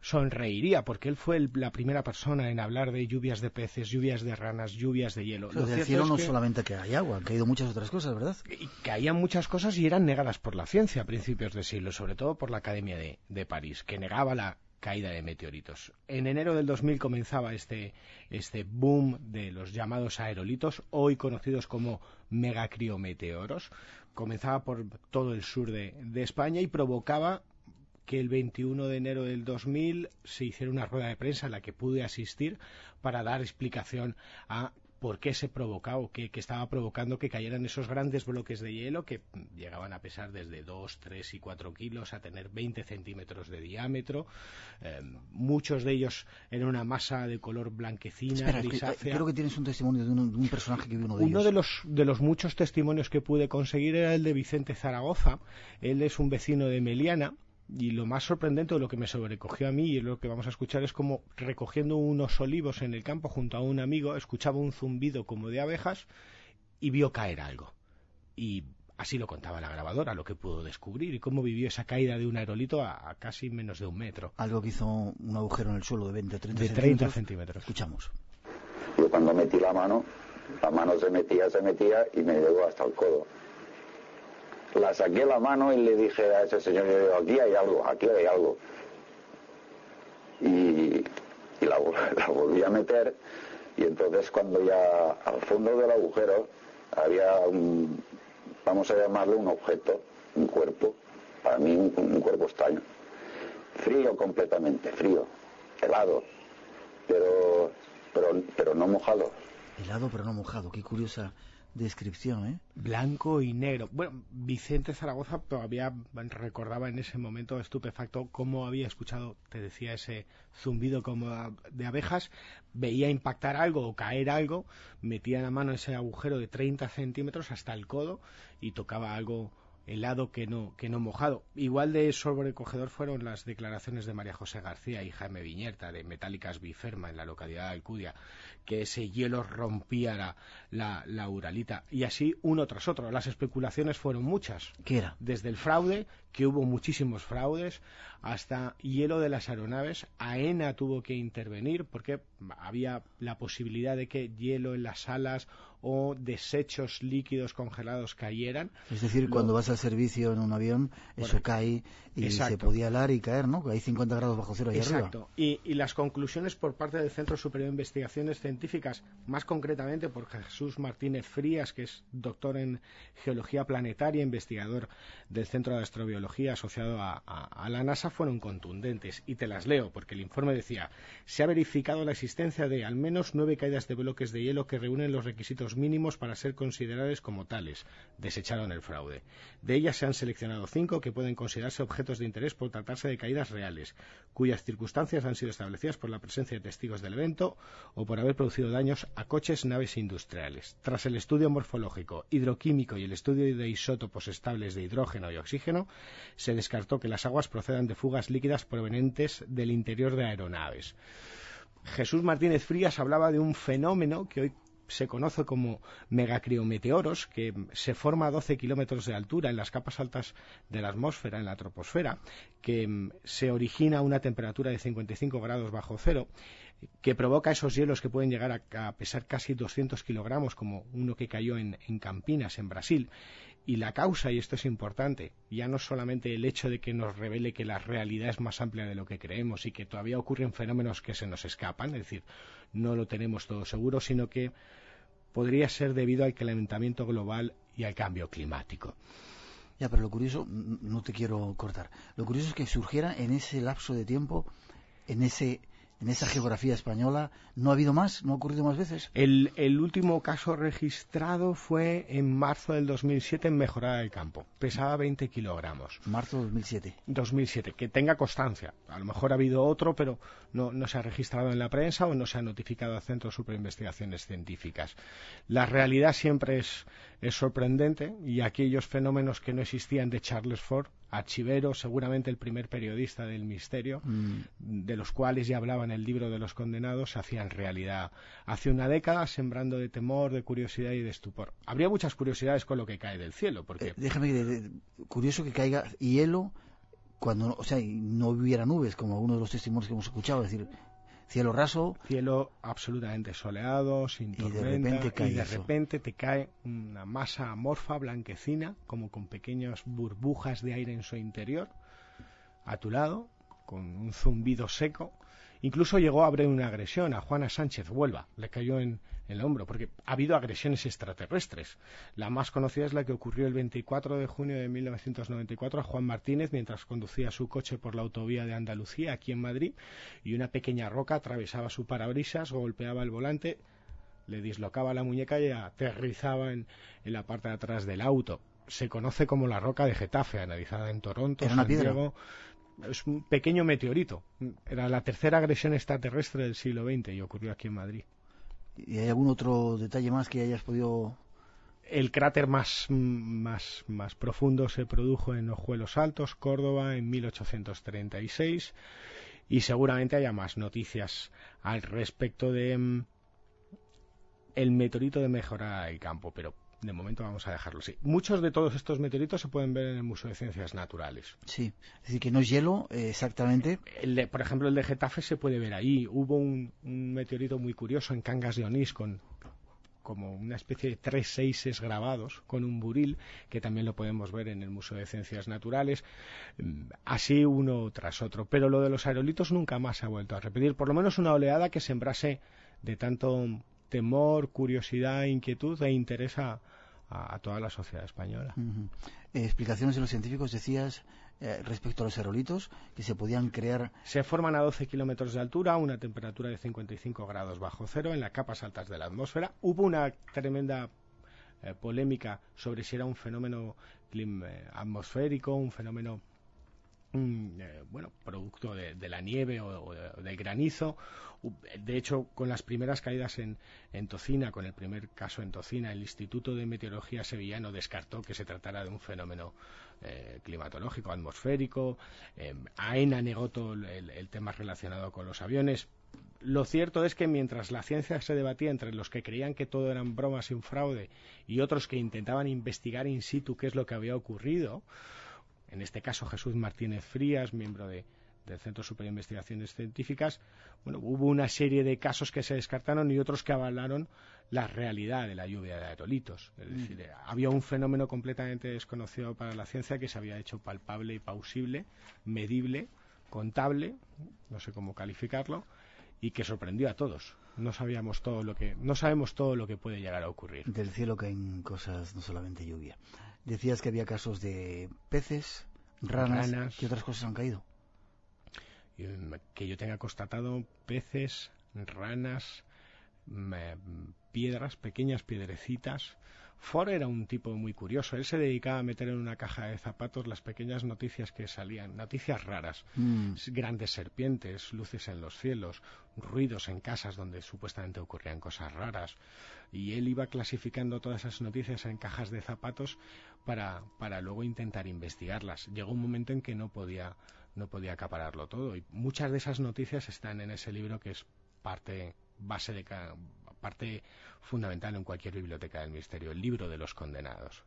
sonreiría, porque él fue el, la primera persona en hablar de lluvias de peces, lluvias de ranas, lluvias de hielo. Pero del cielo no que... solamente que hay agua, han caído muchas otras cosas, ¿verdad? Y caían muchas cosas y eran negadas por la ciencia a principios de siglo, sobre todo por la Academia de, de París, que negaba la caída de meteoritos. En enero del 2000 comenzaba este, este boom de los llamados aerolitos, hoy conocidos como megacriometeoros. Comenzaba por todo el sur de, de España y provocaba que el 21 de enero del 2000 se hiciera una rueda de prensa en la que pude asistir para dar explicación a por qué se provocaba o qué, qué, estaba provocando que cayeran esos grandes bloques de hielo que llegaban a pesar desde 2, 3 y 4 kilos a tener 20 centímetros de diámetro. Eh, muchos de ellos en una masa de color blanquecina, Espera, grisácea. Creo que tienes un testimonio de un, de un personaje que vio uno de uno ellos. De los, de los muchos testimonios que pude conseguir era el de Vicente Zaragoza. Él es un vecino de Meliana y lo más sorprendente, lo que me sobrecogió a mí y lo que vamos a escuchar es como recogiendo unos olivos en el campo junto a un amigo, escuchaba un zumbido como de abejas y vio caer algo. Y así lo contaba la grabadora, lo que pudo descubrir y cómo vivió esa caída de un aerolito a, a casi menos de un metro. Algo que hizo un agujero en el suelo de 20 o 30 de 30 centímetros. centímetros. Escuchamos. Yo cuando metí la mano, la mano se metía, se metía y me llegó hasta el codo la saqué la mano y le dije a ese señor, yo digo, aquí hay algo, aquí hay algo. Y, y la, volví a meter y entonces cuando ya al fondo del agujero había un, vamos a llamarlo un objeto, un cuerpo, para mí un, un cuerpo extraño, frío completamente, frío, helado, pero, pero, pero no mojado. Helado pero no mojado, qué curiosa descripción, ¿eh? Blanco y negro. Bueno, Vicente Zaragoza todavía recordaba en ese momento estupefacto cómo había escuchado, te decía, ese zumbido como de abejas, veía impactar algo o caer algo, metía la mano en ese agujero de 30 centímetros hasta el codo y tocaba algo helado que no, que no mojado. Igual de sobrecogedor fueron las declaraciones de María José García y Jaime Viñerta de Metálicas Biferma en la localidad de Alcudia, que ese hielo rompía la, la, la, Uralita. Y así uno tras otro. Las especulaciones fueron muchas. ¿Qué era? Desde el fraude, que hubo muchísimos fraudes, hasta hielo de las aeronaves. AENA tuvo que intervenir porque había la posibilidad de que hielo en las alas o desechos líquidos congelados cayeran. Es decir, cuando vas al servicio en un avión, eso cae y se podía helar y caer, ¿no? Hay 50 grados bajo cero ahí Exacto. Y, y, las conclusiones por parte del Centro Superior de Investigaciones Científicas, más concretamente por Jesús Martínez Frías, que es doctor en Geología Planetaria, investigador del Centro de Astrobiología asociado a, a, a la NASA, fueron contundentes. Y te las leo, porque el informe decía, se ha verificado la existencia de al menos nueve caídas de bloques de hielo que reúnen los requisitos mínimos para ser consideradas como tales. Desecharon el fraude. De ellas se han seleccionado cinco que pueden considerarse objetos de interés por tratarse de caídas reales, cuyas circunstancias han sido establecidas por la presencia de testigos del evento o por haber producido daños a coches, naves industriales. Tras el estudio morfológico, hidroquímico y el estudio de isótopos estables de hidrógeno y oxígeno, se descartó que las aguas procedan de fugas líquidas provenientes del interior de aeronaves. Jesús Martínez Frías hablaba de un fenómeno que hoy se conoce como megacriometeoros, que se forma a 12 kilómetros de altura en las capas altas de la atmósfera, en la troposfera, que mm, se origina a una temperatura de 55 grados bajo cero, que provoca esos hielos que pueden llegar a, pesar casi 200 kilogramos, como uno que cayó en, en Campinas, en Brasil. Y la causa, y esto es importante, ya no solamente el hecho de que nos revele que la realidad es más amplia de lo que creemos y que todavía ocurren fenómenos que se nos escapan, es decir, no lo tenemos todo seguro, sino que podría ser debido al calentamiento global y al cambio climático. Ya, pero lo curioso, no te quiero cortar, lo curioso es que surgiera en ese lapso de tiempo, en ese en esa geografía española, ¿no ha habido más? ¿No ha ocurrido más veces? El, el último caso registrado fue en marzo del 2007 en Mejorada del Campo. Pesaba 20 kilogramos. Marzo de 2007. 2007. Que tenga constancia. A lo mejor ha habido otro, pero no, no se ha registrado en la prensa o no se ha notificado al Centro de Investigaciones Científicas. La realidad siempre es, es sorprendente y aquellos fenómenos que no existían de Charles Ford Archivero, seguramente el primer periodista del misterio, mm. de los cuales ya hablaba en el libro de los condenados, se hacían realidad hace una década, sembrando de temor, de curiosidad y de estupor. Habría muchas curiosidades con lo que cae del cielo, porque... Eh, déjame curioso que caiga hielo cuando, o sea, no hubiera nubes, como uno de los testimonios que hemos escuchado, es decir, cielo raso. Cielo absolutamente soleado, sin tormenta, y de repente, y de repente te cae una masa amorfa, blanquecina, como con pequeñas burbujas de aire en su interior, a tu lado, con un zumbido seco. Incluso llegó a haber una agresión a Juana Sánchez Huelva, le cayó en, el hombro, porque ha habido agresiones extraterrestres. La más conocida es la que ocurrió el 24 de junio de 1994 a Juan Martínez mientras conducía su coche por la autovía de Andalucía, aquí en Madrid, y una pequeña roca atravesaba su parabrisas, golpeaba el volante, le dislocaba la muñeca y aterrizaba en, en la parte de atrás del auto. Se conoce como la roca de Getafe, analizada en Toronto, ¿Era una Santiago. Es un pequeño meteorito. Era la tercera agresión extraterrestre del siglo XX y ocurrió aquí en Madrid. ¿Y hay algún otro detalle más que hayas podido el cráter más, más, más, profundo se produjo en Ojuelos Altos, Córdoba, en 1836 y seguramente haya más noticias al respecto de mm, el meteorito de mejora del campo, pero de momento vamos a dejarlo así. Muchos de todos estos meteoritos se pueden ver en el Museo de Ciencias Naturales. Sí, es decir, que no es hielo eh, exactamente. El de, por ejemplo, el de Getafe se puede ver ahí. Hubo un, un meteorito muy curioso en Cangas de Onís con como una especie de tres seises grabados con un buril, que también lo podemos ver en el Museo de Ciencias Naturales, mm, así uno tras otro. Pero lo de los aerolitos nunca más se ha vuelto a repetir, por lo menos una oleada que sembrase de tanto temor, curiosidad, inquietud e interés a, toda la sociedad española. Uh -huh. eh, explicaciones de los científicos, decías, eh, respecto a los aerolitos, que se podían crear... Se forman a 12 kilómetros de altura, a una temperatura de 55 grados bajo cero, en las capas altas de la atmósfera. Hubo una tremenda eh, polémica sobre si era un fenómeno atmosférico, un fenómeno bueno, producto de, la nieve o, del granizo. De hecho, con las primeras caídas en, Tocina, con el primer caso en Tocina, el Instituto de Meteorología Sevillano descartó que se tratara de un fenómeno climatológico, atmosférico. AENA negó todo el tema relacionado con los aviones, lo cierto es que mientras la ciencia se debatía entre los que creían que todo eran bromas y un fraude y otros que intentaban investigar in situ qué es lo que había ocurrido, en este caso Jesús Martínez Frías, miembro del Centro Superior de Investigaciones Científicas, bueno, hubo una serie de casos que se descartaron y otros que avalaron la realidad de la lluvia de aerolitos. Es mm. decir, había un fenómeno completamente desconocido para la ciencia que se había hecho palpable y pausible, medible, contable, no sé cómo calificarlo, y que sorprendió a todos. No sabíamos todo lo que no sabemos todo lo que puede llegar a ocurrir. Del cielo caen cosas, no solamente lluvia. Decías que había casos de peces, ranas, ¿qué otras cosas han caído? Que yo tenga constatado peces, ranas, piedras, pequeñas piedrecitas, Ford era un tipo muy curioso. Él se dedicaba a meter en una caja de zapatos las pequeñas noticias que salían, noticias raras, mm. grandes serpientes, luces en los cielos, ruidos en casas donde supuestamente ocurrían cosas raras. Y él iba clasificando todas esas noticias en cajas de zapatos para, para luego intentar investigarlas. Llegó un momento en que no podía, no podía acapararlo todo. Y muchas de esas noticias están en ese libro que es parte base de parte fundamental en cualquier biblioteca del misterio, el libro de los condenados.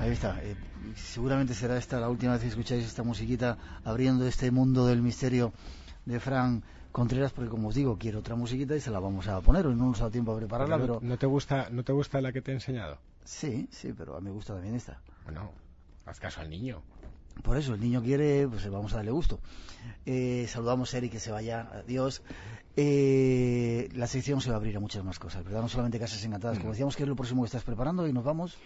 Ahí está. Eh, seguramente será esta la última vez que escucháis esta musiquita abriendo este mundo del misterio de Frank Contreras porque como os digo quiero otra musiquita y se la vamos a poner. Hoy no nos ha dado tiempo a prepararla pero, no, te gusta no te gusta la que te he enseñado sí sí pero a mí me gusta también esta. Bueno haz caso al niño. Por eso el niño quiere pues vamos a darle gusto. Eh, saludamos a Eric que se vaya. Adiós. Eh, la sección se va a abrir a muchas más cosas verdad no solamente casas encantadas. Como mm. decíamos que es lo próximo que estás preparando y nos vamos.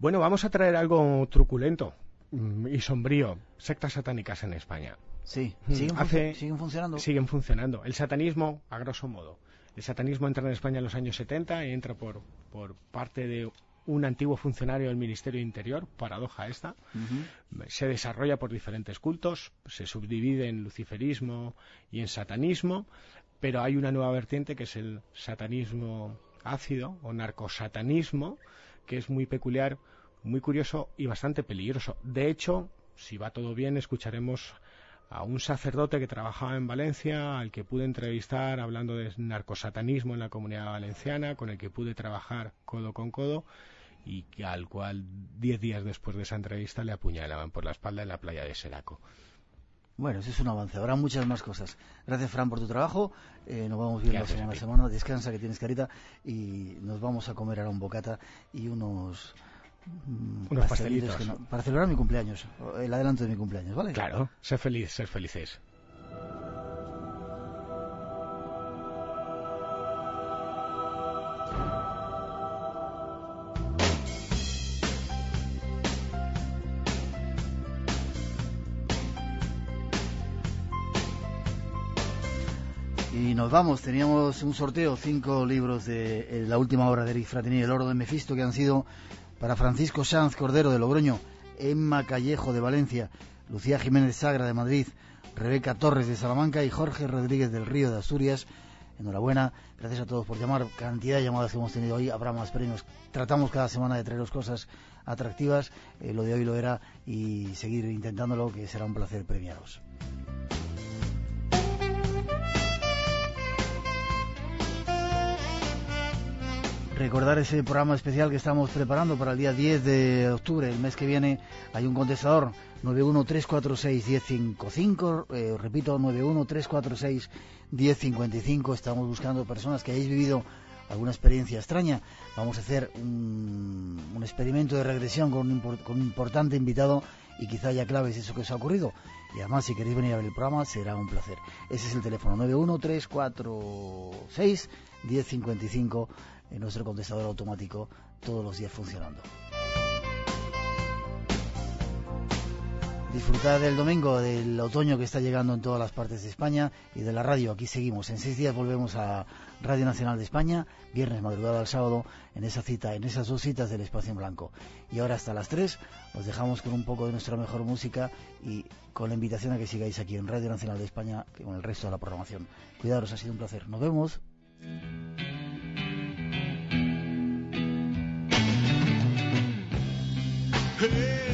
Bueno vamos a traer algo truculento mm, y sombrío sectas satánicas en España Sí, mm, siguen, funcionando. Siguen funcionando. El satanismo, a grosso modo. El satanismo entra en España en los años 70 y entra por, por parte de un antiguo funcionario del Ministerio Interior, paradoja esta, se desarrolla por diferentes cultos, se subdivide en luciferismo y en satanismo, pero hay una nueva vertiente que es el satanismo ácido o narcosatanismo, que es muy peculiar, muy curioso y bastante peligroso. De hecho, si va todo bien, escucharemos a un sacerdote que trabajaba en Valencia, al que pude entrevistar hablando de narcosatanismo en la comunidad valenciana, con el que pude trabajar codo con codo y al cual diez días después de esa entrevista le apuñalaban por la espalda en la playa de Seraco. Bueno, eso es un avance. Habrá muchas más cosas. Gracias, Fran, por tu trabajo. Eh, nos vamos viendo semana a semana. Descansa, que tienes carita. Y nos vamos a comer ahora un bocata y unos unos pastelitos. para celebrar mi cumpleaños, el adelanto de mi cumpleaños, ¿vale? Claro, ser feliz, ser felices. Y nos vamos, teníamos un sorteo, cinco libros de eh, la última obra de Eric Fratini, El oro de Mefisto, que han sido para Francisco Sanz Cordero de Logroño, Emma Callejo de Valencia, Lucía Jiménez Sagra de Madrid, Rebeca Torres de Salamanca y Jorge Rodríguez del Río de Asturias. Enhorabuena, gracias a todos por llamar. Cantidad de llamadas que hemos tenido hoy, habrá más premios. Tratamos cada semana de traeros cosas atractivas, eh, lo de hoy lo era y seguir intentándolo, que será un placer premiaros. Recordar ese programa especial que estamos preparando para el día 10 de octubre, el mes que viene. Hay un contestador 913461055, eh, repito 913461055. Estamos buscando personas que hayáis vivido alguna experiencia extraña, vamos a hacer un, un experimento de regresión con un, impor- con un importante invitado y quizá haya claves de eso que os ha ocurrido. Y además, si queréis venir a ver el programa, será un placer. Ese es el teléfono 91346 1055 en nuestro contestador automático, todos los días funcionando. Disfrutad del domingo, del otoño que está llegando en todas las partes de España y de la radio. Aquí seguimos. En seis días volvemos a Radio Nacional de España, viernes, madrugada al sábado, en esa cita, en esas dos citas del Espacio en Blanco. Y ahora hasta las tres os dejamos con un poco de nuestra mejor música y con la invitación a que sigáis aquí en Radio Nacional de España con el resto de la programación. Cuidaros, ha sido un placer. Nos vemos. Hey.